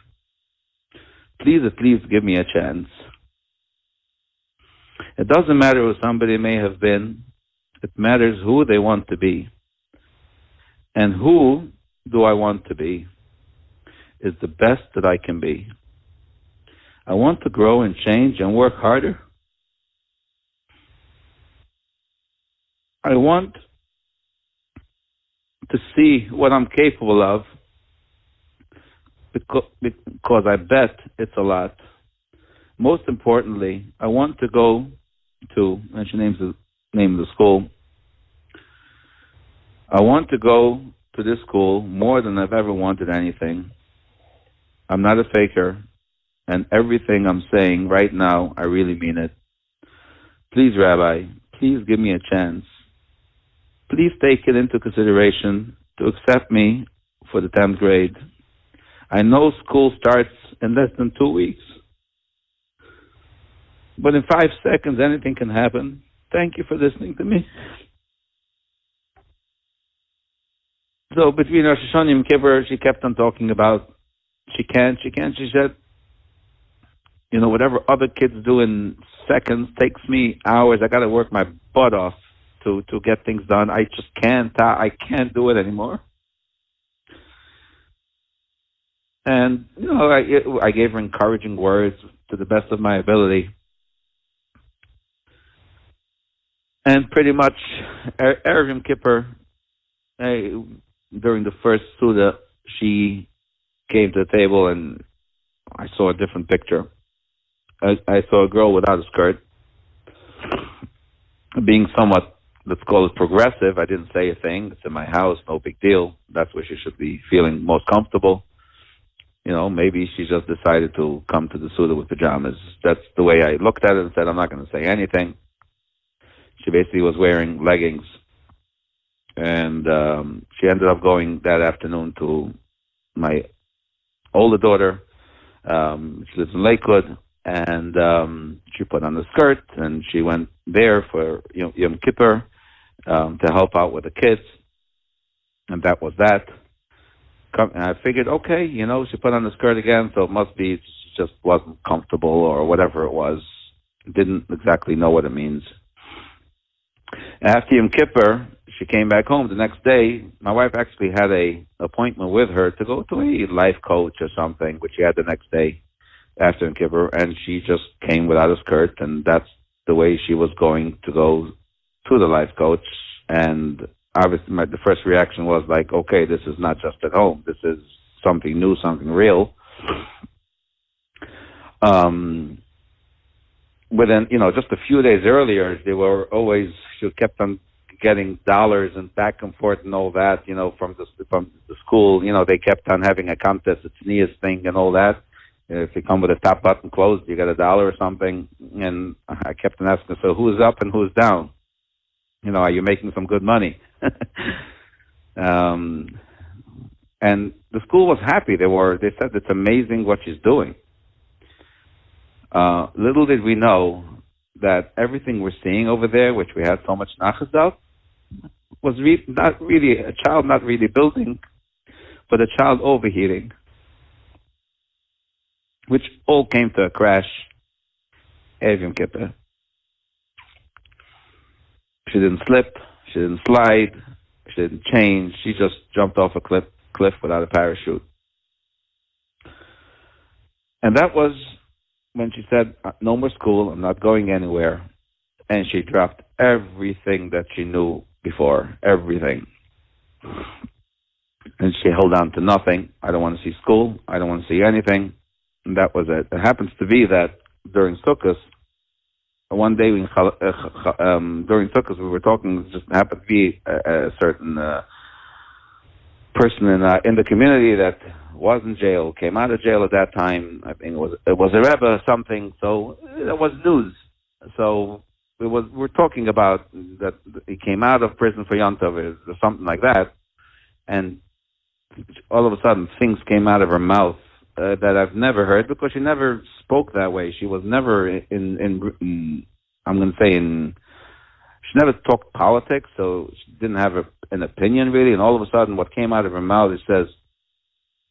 please at least give me a chance. It doesn't matter who somebody may have been. It matters who they want to be. And who do I want to be is the best that I can be. I want to grow and change and work harder. I want to see what I'm capable of because, because I bet it's a lot. Most importantly, I want to go to, and she names the name of the school. I want to go to this school more than I've ever wanted anything. I'm not a faker, and everything I'm saying right now, I really mean it. Please, Rabbi, please give me a chance. Please take it into consideration to accept me for the 10th grade. I know school starts in less than two weeks. But in five seconds, anything can happen. Thank you for listening to me. So between Rosh Hashanah and Kippur, she kept on talking about she can't, she can't. She said, you know, whatever other kids do in seconds takes me hours. I got to work my butt off to to get things done. I just can't. Uh, I can't do it anymore. And you know, I I gave her encouraging words to the best of my ability. And pretty much, Erev Yom Kippur, during the first Seudah, she came to the table and I saw a different picture. I, I saw a girl without a skirt. Being somewhat, let's call it progressive, I didn't say a thing. It's in my house, no big deal. That's where she should be feeling most comfortable. You know, maybe she just decided to come to the Seudah with pajamas. That's the way I looked at it and said, I'm not going to say anything she basically was wearing leggings, and um, she ended up going that afternoon to my older daughter. Um, she lives in Lakewood, and um, she put on the skirt, and she went there for Yom Kippur um, to help out with the kids, and that was that. And I figured, okay, you know, she put on the skirt again, so it must be she just wasn't comfortable or whatever it was. Didn't exactly know what it means. After Yom Kippur, she came back home the next day. My wife actually had a appointment with her to go to a life coach or something, which she had the next day after Yom Kippur, and she just came without a skirt, and that's the way she was going to go to the life coach. And obviously, my, the first reaction was like, okay, this is not just at home. This is something new, something real. Um, within, you know, just a few days earlier, they were always she kept on getting dollars and back and forth and all that, you know, from the from the school. You know, they kept on having a contest, a tznius thing and all that. If you come with a top button closed, you get a dollar or something. And I kept on asking, so who's up and who's down? You know, are you making some good money? *laughs* um, and the school was happy. They were. They said it's amazing what she's doing. Uh, little did we know that everything we're seeing over there, which we had so much nachas of, was re- not really a child not really building, but a child overheating, which all came to a crash. Ev Kippur. She didn't slip. She didn't slide. She didn't change. She just jumped off a cliff, cliff without a parachute. And that was when she said, uh, no more school, I'm not going anywhere. And she dropped everything that she knew before, everything. And she held on to nothing. I don't want to see school. I don't want to see anything. And that was it. It happens to be that during Sukkot, one day we, uh, um, during Sukkot, we were talking, it just happened to be a, a certain uh, person in, uh, in the community that was in jail, came out of jail at that time. I think it was it was a rebbe or something. So it was news. So it was we're talking about that he came out of prison for Yontov or something like that, and all of a sudden things came out of her mouth uh, that I've never heard because she never spoke that way. She was never in in, in I'm going to say in she never talked politics, so she didn't have a, an opinion really. And all of a sudden, what came out of her mouth, it says,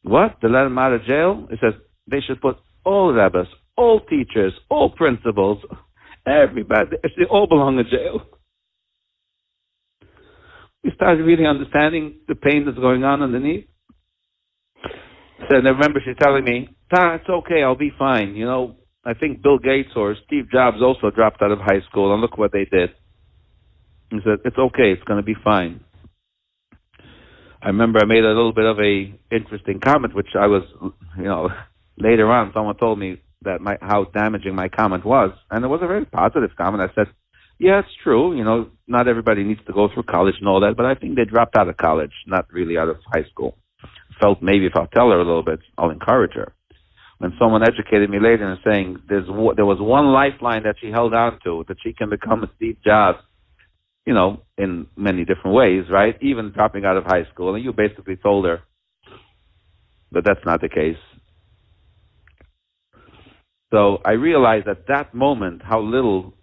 what? To let him out of jail? It says they should put all rabbis, all teachers, all principals, everybody, they all belong in jail. We started really understanding the pain that's going on underneath. So I remember she telling me, "Ah, it's okay, I'll be fine. You know, I think Bill Gates or Steve Jobs also dropped out of high school, and look what they did." He said, "It's okay, it's going to be fine." I remember I made a little bit of a interesting comment, which I was, you know, *laughs* later on someone told me that my how damaging my comment was, and it was a very positive comment. I said, "Yeah, it's true. You know, not everybody needs to go through college and all that, but I think they dropped out of college, not really out of high school." Felt maybe if I'll tell her a little bit, I'll encourage her. When someone educated me later and saying there's there was one lifeline that she held on to that she can become a Steve Jobs, you know, in many different ways, right? Even dropping out of high school, and you basically told her that that's not the case. So I realized at that moment how little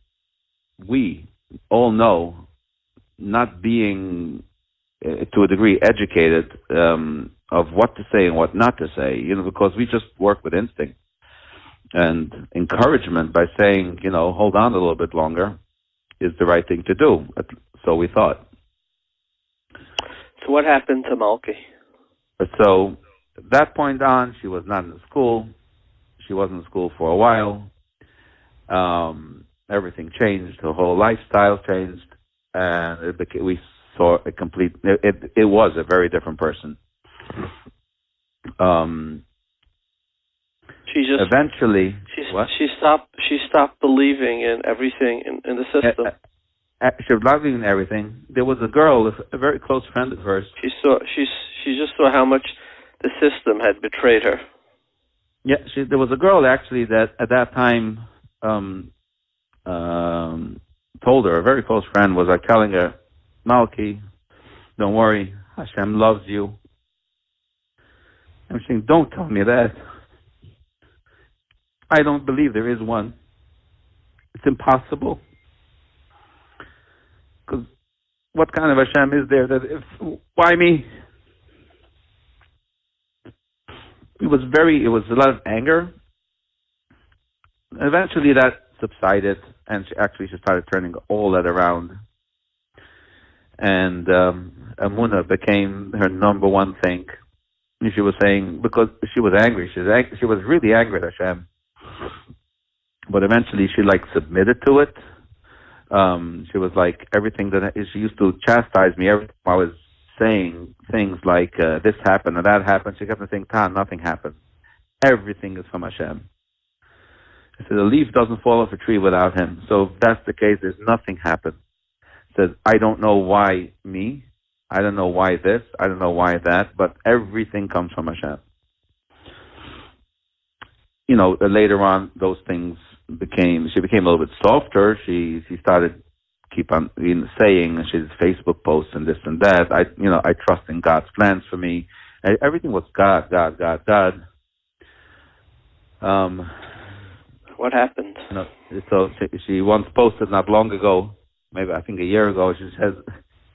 we all know, not being to a degree educated um, of what to say and what not to say, you know, because we just work with instinct and encouragement by saying, you know, hold on a little bit longer is the right thing to do. So we thought. So what happened to Malky? So at that point on, she was not in the school. She wasn't in school for a while. Um, everything changed. Her whole lifestyle changed, and it became, we saw a complete. It, it, it was a very different person. Um, she just eventually she she stopped she stopped believing in everything in, in the system. Uh, uh, she was believing in everything. There was a girl, a very close friend of hers. She saw she she just saw how much the system had betrayed her. Yeah, she, there was a girl actually that at that time um, um, told her, a very close friend was like telling her, Malky, don't worry, Hashem loves you. I'm saying, don't tell me that. I don't believe there is one. It's impossible. Because what kind of Hashem is there that if, why me? It was very, it was a lot of anger. Eventually that subsided and she actually she started turning all that around. And um, Emunah became her number one thing she was saying because she was angry. She was ang- she was really angry at Hashem, but eventually she like submitted to it. Um, she was like everything that she used to chastise me every time I was saying things like uh, this happened and that happened. She kept saying, "Tan, nothing happened. Everything is from Hashem." She said, "The leaf doesn't fall off a tree without Him. So if that's the case, there's nothing happened." Says, "I don't know why me." I don't know why this, I don't know why that, but everything comes from Hashem. You know, later on, those things became, she became a little bit softer. She, she started keep on you know, saying, she did Facebook posts and this and that. I, you know, I trust in God's plans for me. Everything was God, God, God, God. Um, what happened? You know, so she, she once posted not long ago, maybe I think a year ago, she says,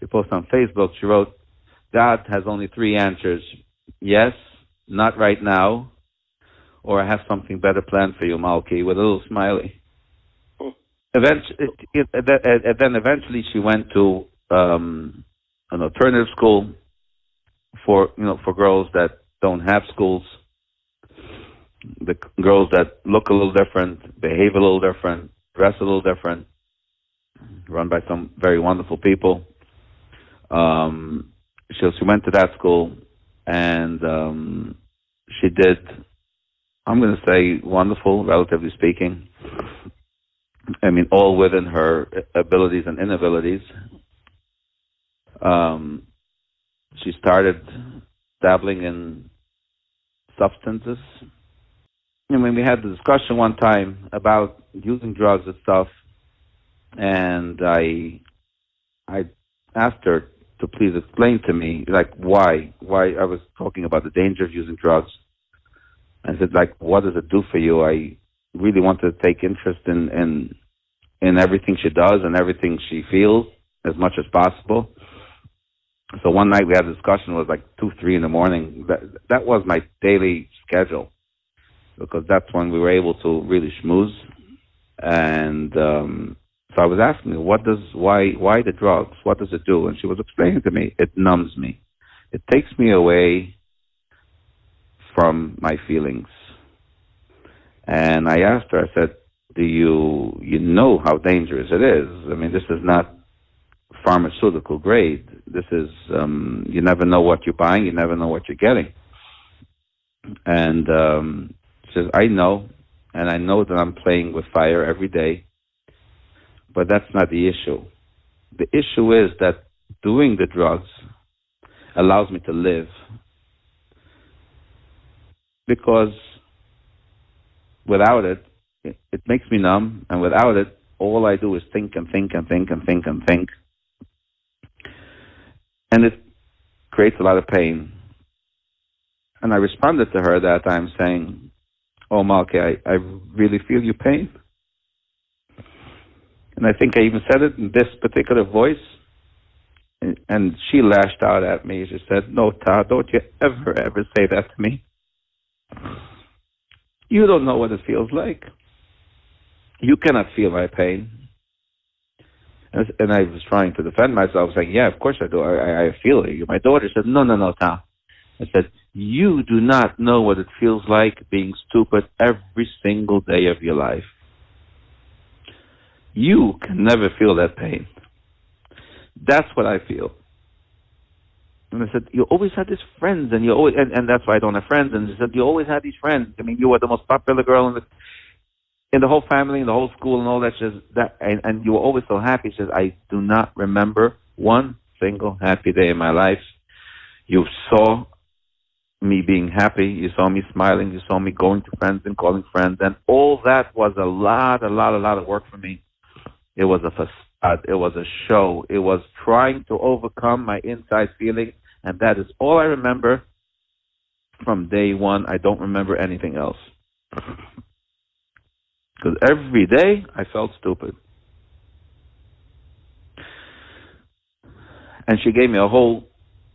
she posted on Facebook, she wrote, God has only three answers. Yes, not right now, or I have something better planned for you, Malky, with a little smiley. Eventually, it, it, then eventually she went to um, an alternative school for you know for girls that don't have schools. The girls that look a little different, behave a little different, dress a little different, run by some very wonderful people. Um, she, she went to that school and um, she did, I'm going to say, wonderful, relatively speaking. I mean, all within her abilities and inabilities. Um, she started dabbling in substances. I mean, we had the discussion one time about using drugs and stuff, and I, I asked her to please explain to me, like, why, why I was talking about the danger of using drugs. I said, like, what does it do for you? I really wanted to take interest in, in, in everything she does and everything she feels as much as possible. So one night we had a discussion. It was like two, three in the morning. That that was my daily schedule. because that's when we were able to really schmooze. And um, I was asking her, what does why why the drugs? What does it do? And she was explaining to me, it numbs me. It takes me away from my feelings. And I asked her, I said, do you you know how dangerous it is? I mean, this is not pharmaceutical grade. This is um, you never know what you're buying, you never know what you're getting. And um, she says, I know, and I know that I'm playing with fire every day, but that's not the issue. The issue is that doing the drugs allows me to live because without it, it, makes me numb, and without it, all I do is think and think and think and think and think. And it creates a lot of pain. And I responded to her that time saying, Oh, Malki, I, I really feel your pain. And I think I even said it in this particular voice. And, she lashed out at me. She said, No, Todd, don't you ever, ever say that to me. You don't know what it feels like. You cannot feel my pain. And, I was trying to defend myself, saying, Yeah, of course I do. I, I feel it. My daughter said, No, no, no, Tom. I said, You do not know what it feels like being stupid every single day of your life. You can never feel that pain. That's what I feel. And I said, You always had these friends, and you always, and, and that's why I don't have friends. And she said, You always had these friends. I mean, you were the most popular girl in the in the whole family, in the whole school, and all that. Says that, and, and you were always so happy. She says, I do not remember one single happy day in my life. You saw me being happy. You saw me smiling. You saw me going to friends and calling friends, and all that was a lot, a lot, a lot of work for me. It was a facade. Uh, it was a show. It was trying to overcome my inside feeling, and that is all I remember from day one. I don't remember anything else. *laughs* Because every day I felt stupid. And she gave me a whole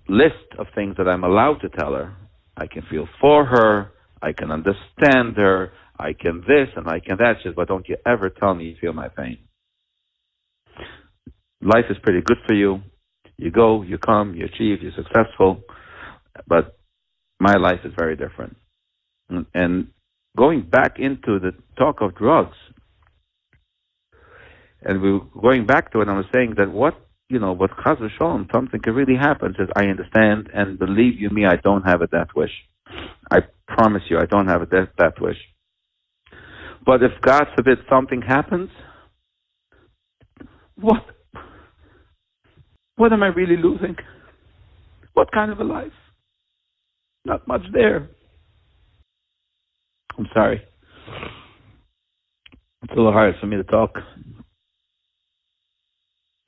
list of things that I'm allowed to tell her. I can feel for her, I can understand her, I can this and I can that. She says, but don't you ever tell me you feel my pain. Life is pretty good for you. You go, you come, you achieve, you're successful. But my life is very different. And going back into the talk of drugs, and we were going back to it, I was saying that what you know, what Chaz Shalom, something could really happen. Says I understand, and believe you me, I don't have a death wish. I promise you, I don't have a death, death wish. But if God forbid something happens, what? What am I really losing? What kind of a life? Not much there. I'm sorry. It's a little hard for me to talk.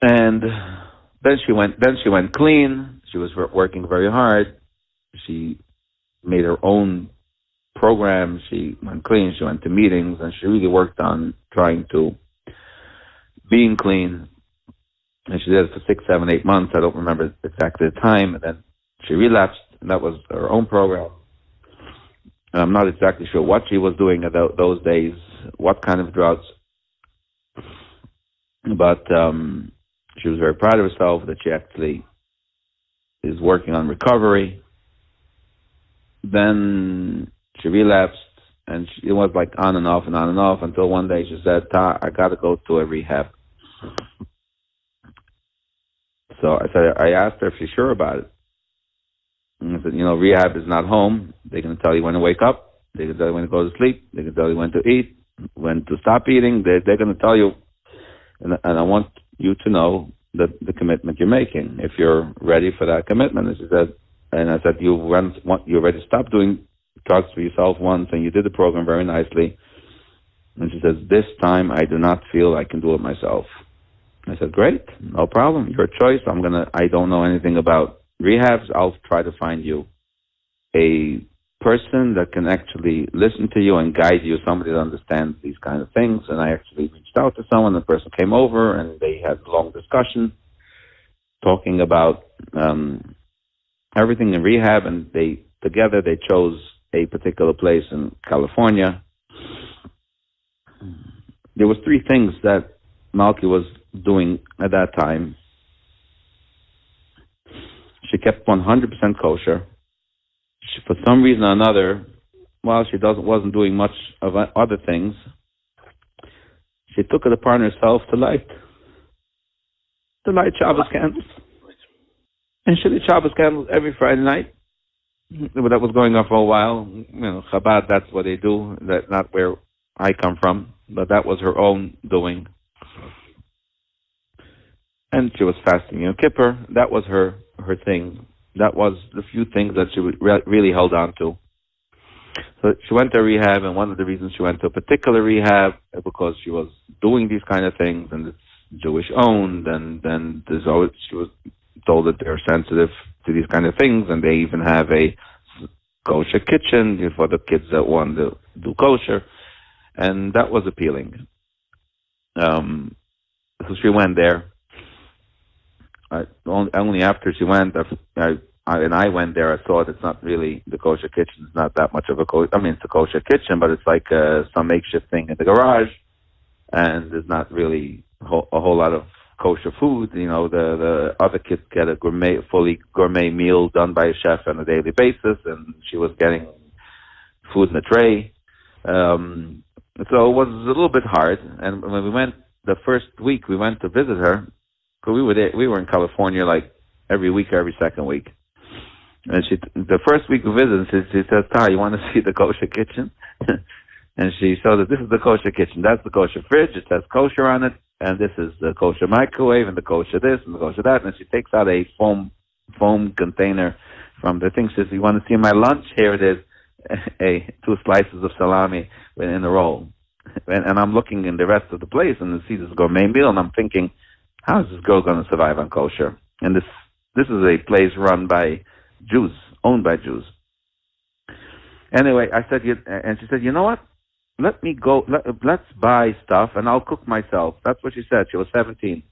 And then she went. Then she went clean. She was working very hard. She made her own program. She went clean. She went to meetings, and she really worked on trying to being clean. And she did it for six, seven, eight months. I don't remember exactly the time. And then she relapsed, and that was her own program. And I'm not exactly sure what she was doing at those days, what kind of drugs. But um, she was very proud of herself that she actually is working on recovery. Then she relapsed, and she, it was like on and off and on and off until one day she said, "Ta, I got to go to a rehab." So I said, I asked her if she's sure about it. And I said, you know, rehab is not home. They're going to tell you when to wake up. They're going to tell you when to go to sleep. They're going to tell you when to eat, when to stop eating. They're, they're going to tell you. And, and I want you to know the, the commitment you're making, if you're ready for that commitment. And she said, and I said, you want, you're ready to stop doing drugs for yourself once, and you did the program very nicely. And she says, this time I do not feel I can do it myself. I said, great, no problem. Your choice. I'm gonna. I don't know anything about rehabs. I'll try to find you a person that can actually listen to you and guide you, somebody that understands these kind of things. And I actually reached out to someone. The person came over and they had a long discussion talking about um, everything in rehab. And they together they chose a particular place in California. There was three things that Malki was doing at that time. She kept 100% kosher. She, for some reason or another, while she doesn't wasn't doing much of other things, she took it upon herself to light to light Shabbos candles. And she lit Shabbos candles every Friday night. That was going on for a while. You know, Chabad, that's what they do. That's not where I come from, but that was her own doing. And she was fasting Yom Kippur. That was her her thing. That was the few things that she re- really held on to. So she went to rehab, and one of the reasons she went to a particular rehab because she was doing these kind of things, and it's Jewish owned, and then there's always she was told that they're sensitive to these kind of things, and they even have a kosher kitchen for the kids that want to do kosher, and that was appealing. Um, so she went there. I, only after she went, I, I, and I went there, I saw it's not really the kosher kitchen. It's not that much of a kosher. I mean, it's a kosher kitchen, but it's like uh, some makeshift thing in the garage, and there's not really a whole, a whole lot of kosher food. You know, the the other kids get a gourmet, fully gourmet meal done by a chef on a daily basis, and she was getting food in a tray. Um, so it was a little bit hard. And when we went the first week, we went to visit her. Cause we were there, we were in California like every week or every second week. And she, the first week we visited, she, she says, "Ty, you want to *laughs* see the kosher kitchen?" *laughs* and she showed us this is the kosher kitchen. That's the kosher fridge. It says kosher on it and this is the kosher microwave and the kosher this and the kosher that. And she takes out a foam foam container from the thing. She says, "You want to see my lunch? Here it is, *laughs* a two slices of salami in a roll." And, and I'm looking in the rest of the place and I see this gourmet meal, and I'm thinking, "How is this girl going to survive on kosher?" And this this is a place run by Jews, owned by Jews. Anyway, I said, and she said, "You know what? let me go, let, let's buy stuff and I'll cook myself. That's what she said. She was 17.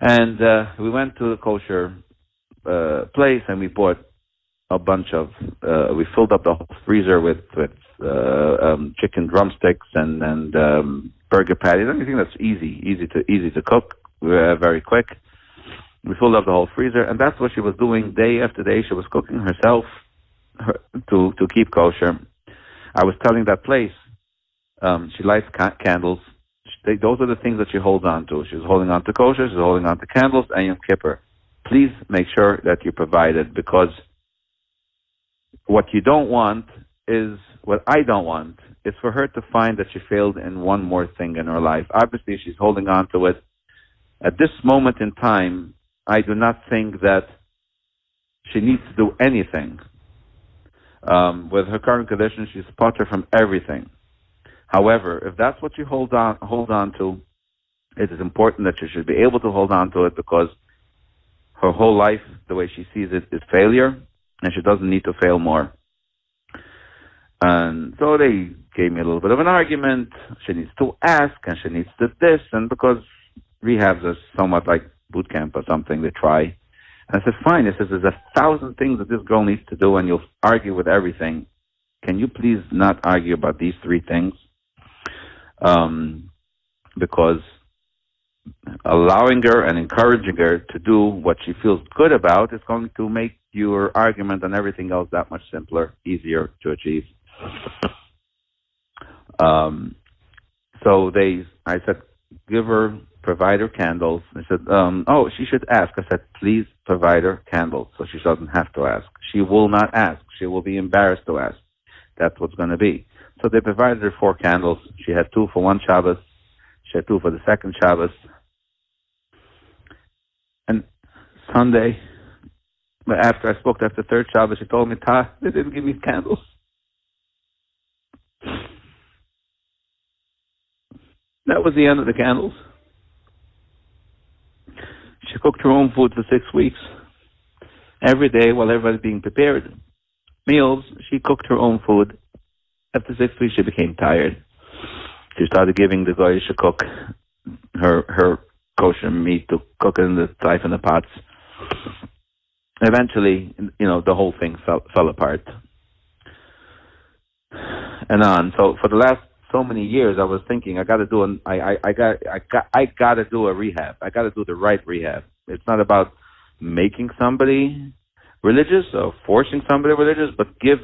And uh, we went to the kosher uh, place and we bought a bunch of, uh, we filled up the whole freezer with, with uh, um, chicken drumsticks and, and um, burger patties, anything that's easy, easy to, easy to cook, uh, very quick. We filled up the whole freezer and that's what she was doing day after day. She was cooking herself her, to, to keep kosher I was telling that place, um, she lights ca- candles. They, those are the things that she holds on to. She's holding on to kosher, she's holding on to candles, and Yom Kippur. Please make sure that you provide it because what you don't want is what I don't want is for her to find that she failed in one more thing in her life. Obviously, she's holding on to it. At this moment in time, I do not think that she needs to do anything um, with her current condition, she's patur from everything. However, if that's what you hold on hold on to, it is important that you should be able to hold on to it because her whole life, the way she sees it, is failure, and she doesn't need to fail more. And so they gave me a little bit of an argument. She needs to ask, and she needs to this, and because rehabs are somewhat like boot camp or something, they try. And I said, fine. I says, there's a thousand things that this girl needs to do, and you'll argue with everything. Can you please not argue about these three things? Um, because allowing her and encouraging her to do what she feels good about is going to make your argument and everything else that much simpler, easier to achieve. Um, so they, I said, give her provide her candles. I said, um, oh, she should ask. I said, please provide her candles so she doesn't have to ask. She will not ask. She will be embarrassed to ask. That's what's going to be. So they provided her four candles. She had two for one Shabbos. She had two for the second Shabbos. And Sunday, after I spoke after the third Shabbos, she told me, Ta, they didn't give me candles. That was the end of the candles. She cooked her own food for six weeks. Every day while everybody's being prepared. Meals, she cooked her own food. After six weeks, she became tired. She started giving the guys to cook her her kosher meat to cook in the type in the pots. eventually, you know, the whole thing fell fell apart and on. So for the last so many years, I was thinking I got to do an I I, I got I got I got to do a rehab. I got to do the right rehab. It's not about making somebody religious or forcing somebody religious, but give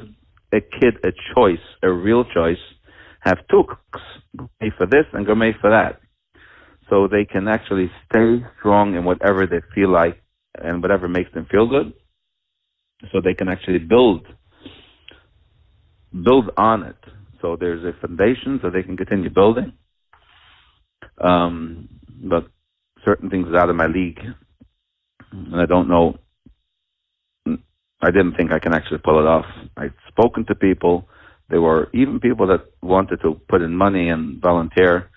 a kid a choice, a real choice. Have two cooks, gourmet for this and gourmet for that, so they can actually stay strong in whatever they feel like and whatever makes them feel good. So they can actually build build on it. So there's a foundation so they can continue building. Um, but certain things are out of my league, and I don't know. I didn't think I can actually pull it off. I'd spoken to people. There were even people that wanted to put in money and volunteer.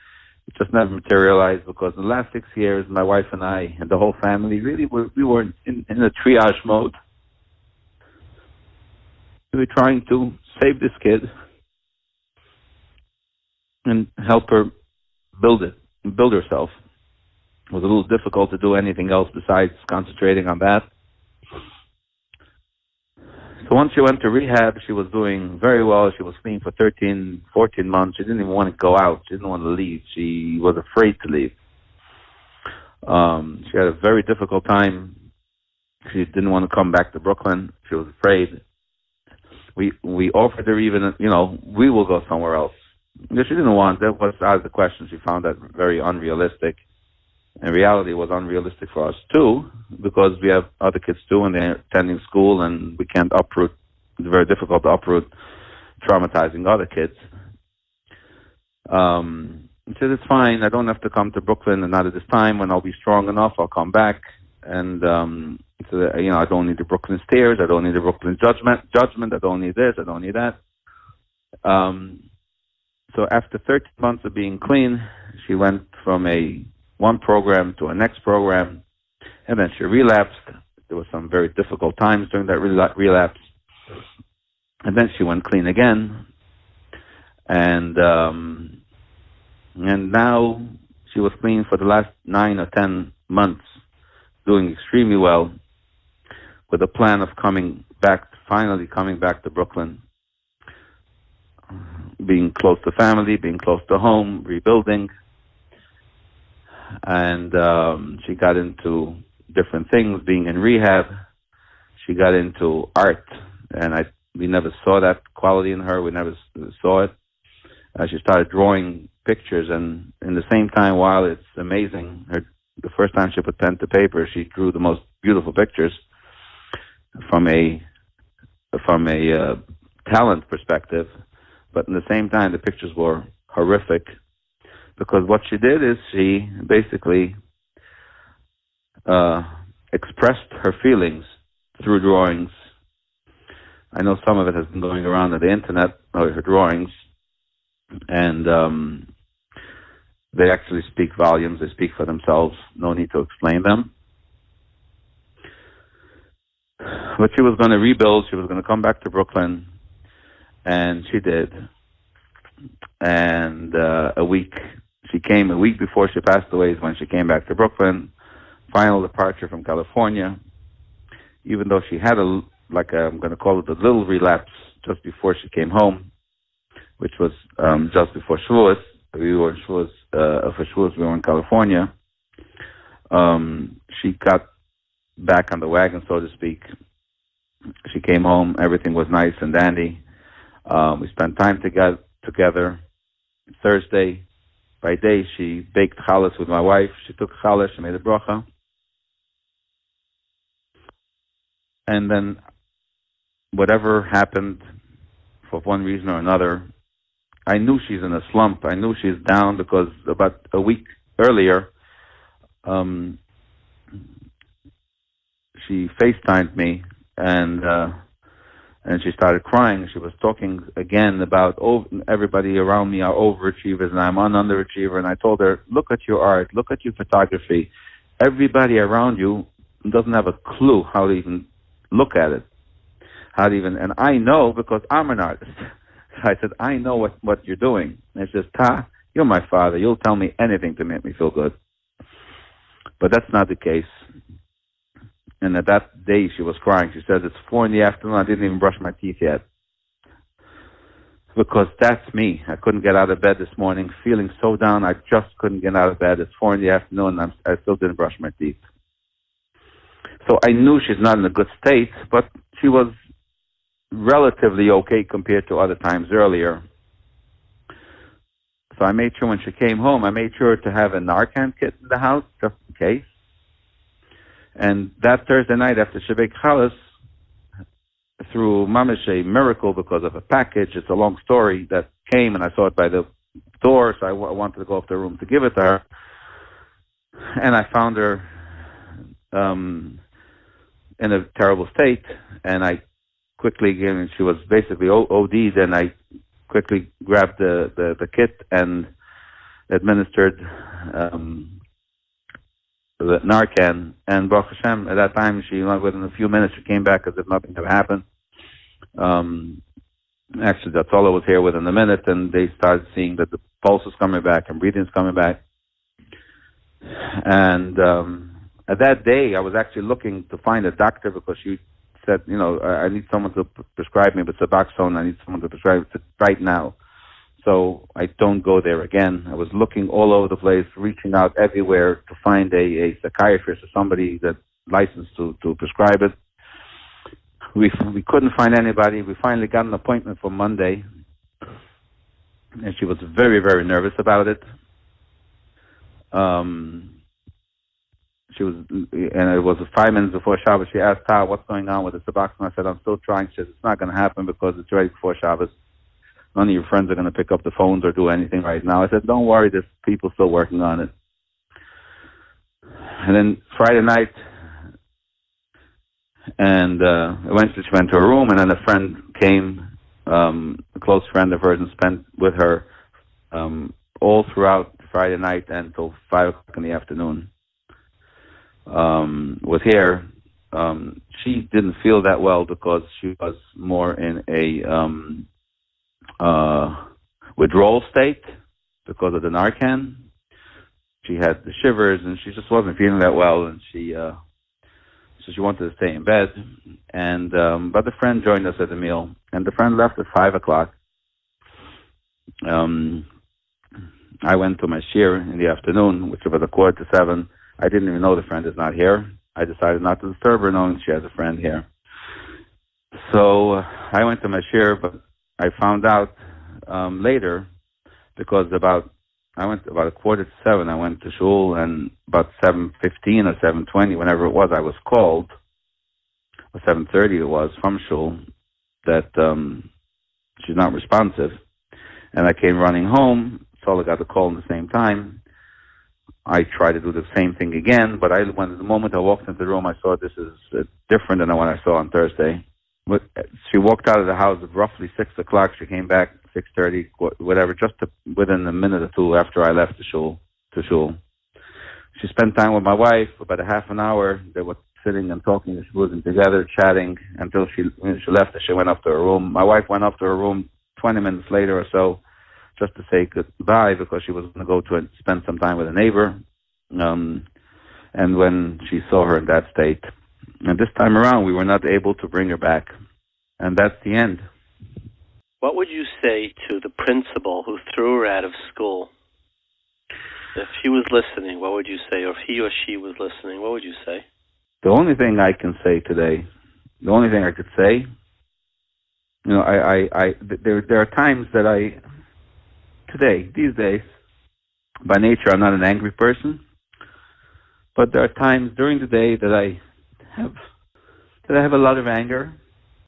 It just never materialized because in the last six years, my wife and I and the whole family really were, we were in, in a triage mode. We were trying to save this kid and help her build it, build herself. It was a little difficult to do anything else besides concentrating on that. So once she went to rehab, she was doing very well. She was clean for 13, 14 months. She didn't even want to go out. She didn't want to leave. She was afraid to leave. Um, she had a very difficult time. She didn't want to come back to Brooklyn. She was afraid. We we offered her even, you know, we will go somewhere else. She didn't want that was of the question. She found that very unrealistic. In reality, it was unrealistic for us too, because we have other kids too, and they're attending school, and we can't uproot. It's very difficult to uproot traumatizing other kids. Um, he said, "It's fine. I don't have to come to Brooklyn, and not at this time. When I'll be strong enough, I'll come back." And um, so that, you know, I don't need the Brooklyn stairs. I don't need the Brooklyn judgment. Judgment. I don't need this. I don't need that. Um, so after 13 months of being clean, she went from a one program to a next program, and then she relapsed. There were some very difficult times during that relapse, and then she went clean again, and um, and now she was clean for the last nine or ten months, doing extremely well, with a plan of coming back, finally coming back to Brooklyn being close to family, being close to home, rebuilding. And um, she got into different things, being in rehab. She got into art, and I we never saw that quality in her. We never saw it. Uh, she started drawing pictures, and in the same time, while it's amazing, her the first time she put pen to paper, she drew the most beautiful pictures from a from a uh, talent perspective but at the same time, the pictures were horrific because what she did is she basically uh, expressed her feelings through drawings. I know some of it has been going around on the internet, her drawings, and um, they actually speak volumes. They speak for themselves. No need to explain them. But she was going to rebuild. She was going to come back to Brooklyn and she did. And uh, a week, she came a week before she passed away is when she came back to Brooklyn. Final departure from California. Even though she had a like i am going to call it a little relapse just before she came home, which was um, just before Shavuos. We were in Shavuos, uh, for Shavuos, we were in California. Um, she got back on the wagon, so to speak. She came home, everything was nice and dandy. Um, we spent time together. Together. Thursday, by day, she baked challah with my wife. She took challah, she made a bracha. And then, whatever happened, for one reason or another, I knew she's in a slump. I knew she's down because about a week earlier, um, she FaceTimed me and uh, and she started crying. She was talking again about oh, everybody around me are overachievers and I'm an underachiever. And I told her, look at your art, look at your photography. Everybody around you doesn't have a clue how to even look at it. How to even, and I know because I'm an artist. *laughs* I said, I know what, what you're doing. And she says, Ta, you're my father. You'll tell me anything to make me feel good. But that's not the case. And at that day, she was crying. She said, It's four in the afternoon. I didn't even brush my teeth yet. Because that's me. I couldn't get out of bed this morning, feeling so down. I just couldn't get out of bed. It's four in the afternoon, and I'm, I still didn't brush my teeth. So I knew she's not in a good state, but she was relatively okay compared to other times earlier. So I made sure when she came home, I made sure to have a Narcan kit in the house just in case. And that Thursday night after Shabbat Chalas, through Mamish, a miracle because of a package, it's a long story that came and I saw it by the door, so I, w- I wanted to go up to the room to give it to her. And I found her um, in a terrible state, and I quickly, and she was basically OD'd, and I quickly grabbed the, the, the kit and administered um, the Narcan. And Baruch Hashem, at that time, she within a few minutes she came back as if nothing had happened. Um, actually, Hatzalah was here within a minute, and they started seeing that the pulse was coming back and breathing is coming back. And um, at that day, I was actually looking to find a doctor because she said, you know, I, I need someone to prescribe me with Suboxone. I need someone to prescribe it right now. So I don't go there again. I was looking all over the place, reaching out everywhere to find a, a psychiatrist or somebody that licensed to, to prescribe it. We we couldn't find anybody. We finally got an appointment for Monday, and she was very very nervous about it. Um, she was, and it was five minutes before Shabbos. She asked Tal, "What's going on with the Suboxone?" I said, "I'm still trying." She said, "It's not going to happen because it's right before Shabbos. None of your friends are going to pick up the phones or do anything right now." I said, "Don't worry, there's people still working on it." And then Friday night, and uh, eventually she went to her room, and then a friend came, um, a close friend of hers, and spent with her um, all throughout Friday night and until five o'clock in the afternoon um, was here, um, she didn't feel that well because she was more in a um, uh, withdrawal state because of the Narcan. She had the shivers and she just wasn't feeling that well, and she uh, so she wanted to stay in bed. And um, but the friend joined us at the meal, and the friend left at five o'clock. Um, I went to my shiur in the afternoon, which was about a quarter to seven I didn't even know the friend is not here. I decided not to disturb her, knowing she has a friend here. So uh, I went to my shiur, but I found out um, later because about I went about a quarter to seven. I went to shul, and about seven fifteen or seven twenty, whenever it was, I was called. Or seven thirty, it was from shul that um, she's not responsive, and I came running home. So I got the call at the same time, I tried to do the same thing again, but I when the moment I walked into the room, I saw this is uh, different than the one I saw on Thursday. Uh, she walked out of the house at roughly six o'clock. She came back six thirty, whatever, just to, within a minute or two after I left the shul to shul. She spent time with my wife about a half an hour. They were sitting and talking and schmoozing together, chatting until she she left. She went up to her room. My wife went up to her room twenty minutes later or so just to say goodbye because she was going to go to spend some time with a neighbor. Um, and when she saw her in that state, and this time around, we were not able to bring her back, and that's the end. What would you say to the principal who threw her out of school? If she was listening, what would you say? Or if he or she was listening, what would you say? The only thing I can say today, the only thing I could say, you know, I, I, I there, there are times that I today, these days, by nature, I'm not an angry person, but there are times during the day that I have that I have a lot of anger,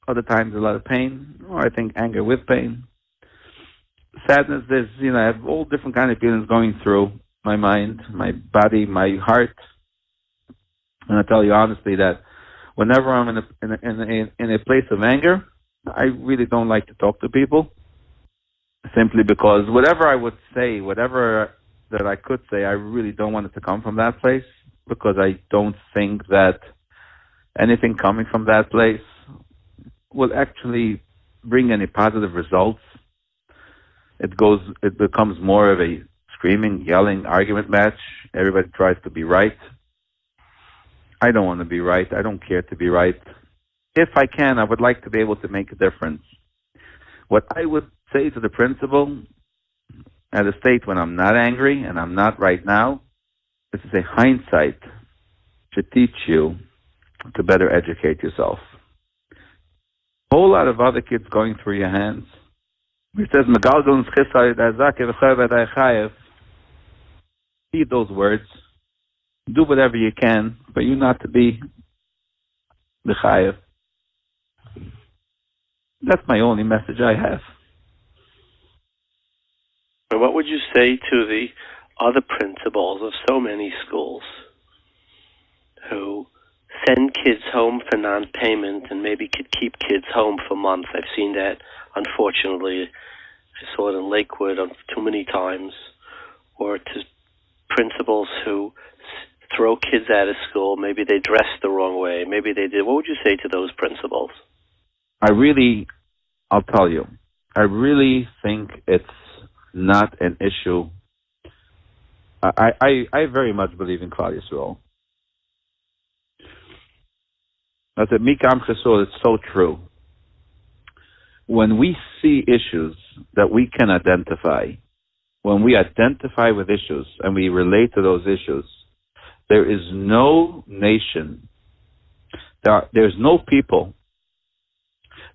other times a lot of pain, or I think anger with pain. Sadness, there's you know, I have all different kind of feelings going through my mind, my body, my heart. And I tell you honestly that whenever I'm in a in a, in a, in a place of anger, I really don't like to talk to people simply because whatever I would say, whatever that I could say, I really don't want it to come from that place because I don't think that anything coming from that place will actually bring any positive results. It goes, it becomes more of a screaming, yelling argument match. Everybody tries to be right. I don't want to be right. I don't care to be right. If I can, I would like to be able to make a difference. What I would say to the principal at a state when I'm not angry, and I'm not right now, this is to say hindsight should teach you to better educate yourself. A whole lot of other kids going through your hands. It says, Heed those words. Do whatever you can for you not to be the chayev. That's my only message I have. And what would you say to the other principals of so many schools who send kids home for non-payment and maybe could keep kids home for months? I've seen that, unfortunately. I saw it in Lakewood too many times. Or to principals who throw kids out of school. Maybe they dressed the wrong way. Maybe they did. What would you say to those principals? I really, I'll tell you, I really think it's not an issue. I, I, I very much believe in Klal Yisrael. I said, Mikam Chesol, it's so true. When we see issues that we can identify, when we identify with issues and we relate to those issues, there is no nation, there are, there's no people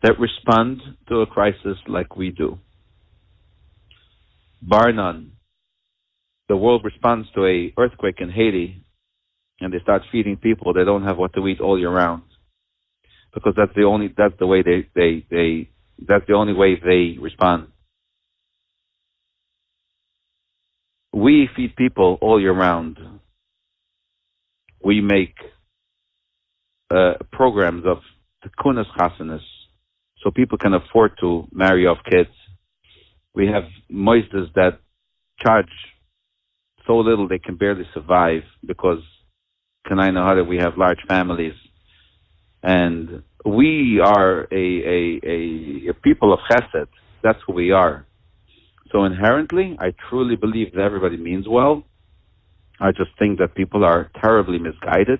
that respond to a crisis like we do. Bar none. The world responds to a earthquake in Haiti and they start feeding people they don't have what to eat all year round. Because that's the only that's the way they, they, they that's the only way they respond. We feed people all year round we make uh, programs of kunas chasanas, so people can afford to marry off kids. We have moisters that charge so little they can barely survive because know how we have large families, and we are a, a, a, a people of chesed. That's who we are. So inherently, I truly believe that everybody means well I just think that people are terribly misguided.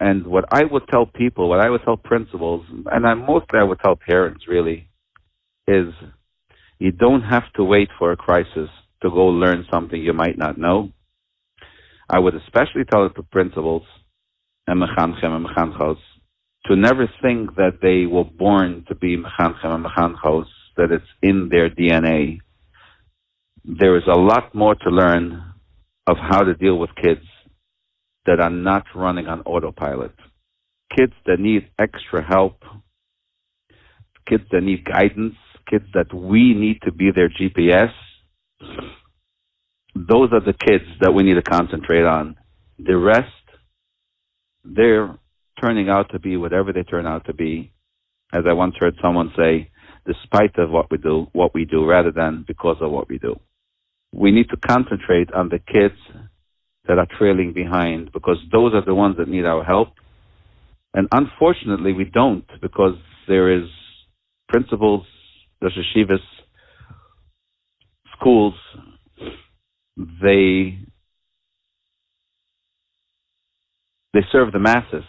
And what I would tell people, what I would tell principals, and I mostly I would tell parents really, is you don't have to wait for a crisis to go learn something you might not know. I would especially tell it to principals and mechanchim and mechanchos to never think that they were born to be mechanchim and mechanchos, that it's in their DNA. There is a lot more to learn of how to deal with kids that are not running on autopilot. Kids that need extra help, kids that need guidance, kids that we need to be their GPS. Those are the kids that we need to concentrate on. The rest, they're turning out to be whatever they turn out to be. As I once heard someone say, despite of what we do, what we do, rather than because of what we do we need to concentrate on the kids that are trailing behind because those are the ones that need our help. And unfortunately, we don't because there is principals, the yeshivas, schools, they they serve the masses,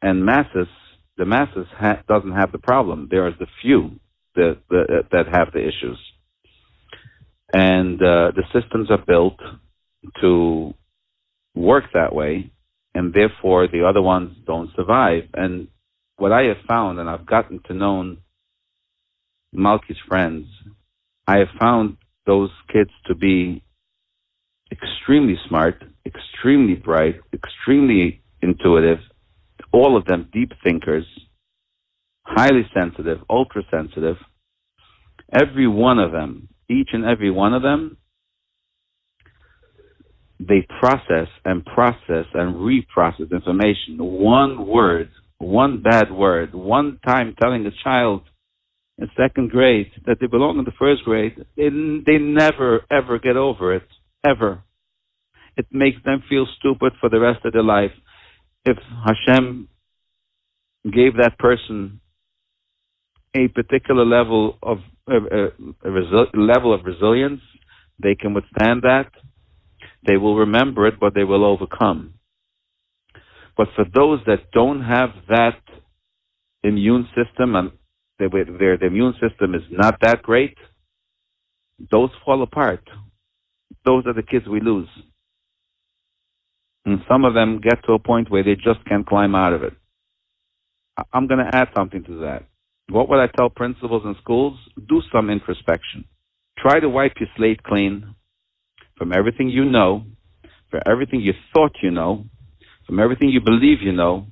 and masses the masses ha- doesn't have the problem. There are the few that that, that have the issues and uh, the systems are built to work that way, and therefore the other ones don't survive. And what I have found, and I've gotten to know Malki's friends, I have found those kids to be extremely smart, extremely bright, extremely intuitive, all of them deep thinkers, highly sensitive, ultra sensitive. Every one of them each and every one of them, they process and process and reprocess information. One word, one bad word, one time telling a child in second grade that they belong in the first grade, they, they never ever get over it, ever. It makes them feel stupid for the rest of their life. If Hashem gave that person a particular level of uh, uh, a, a resi- level of resilience. They can withstand that. They will remember it, but they will overcome. But for those that don't have that immune system and their, their immune system is not that great, those fall apart. Those are the kids we lose. And some of them get to a point where they just can't climb out of it. I'm going to add something to that. What would I tell principals in schools? Do some introspection. Try to wipe your slate clean from everything you know, from everything you thought you know, from everything you believe you know.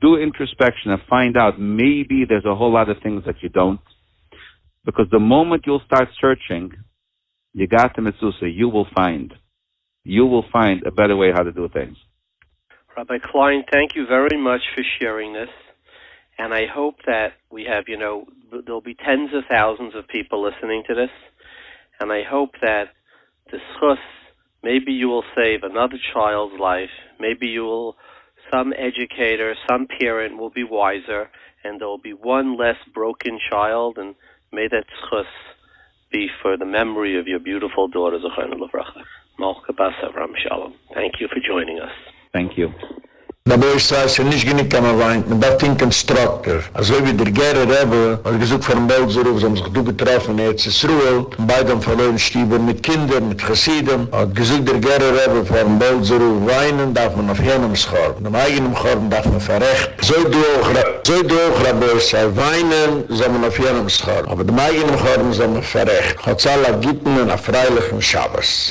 Do introspection and find out maybe there's a whole lot of things that you don't. Because the moment you'll start searching, you got the mitzvah, you will find. You will find a better way how to do things. Rabbi Klein, thank you very much for sharing this. And I hope that we have, you know, there'll be tens of thousands of people listening to this. And I hope that the schus, maybe you will save another child's life. Maybe you will, some educator, some parent will be wiser, and there will be one less broken child. And may that schus be for the memory of your beautiful daughter, Zichrona Livracha. Malka Bas Avram Shalom. Thank you for joining us. Thank you. Da boi ich sei, se nisch genick am a weint, man da tinken strocker. Also wie der Gerre Rebbe, hat gesucht von Belzeruf, so haben sich du getroffen, er hat sich beide haben verloren Stiebe mit Kindern, mit Chassiden, hat gesucht der Gerre Rebbe von Belzeruf, weinen darf man auf jenem Schorb, in eigenen Schorb darf man verrecht. So du auch, so du auch, ich sei, weinen soll man auf jenem Schorb, aber dem eigenen Schorb soll man verrecht. Hat es alle gitten und auf freilichen Schabbos.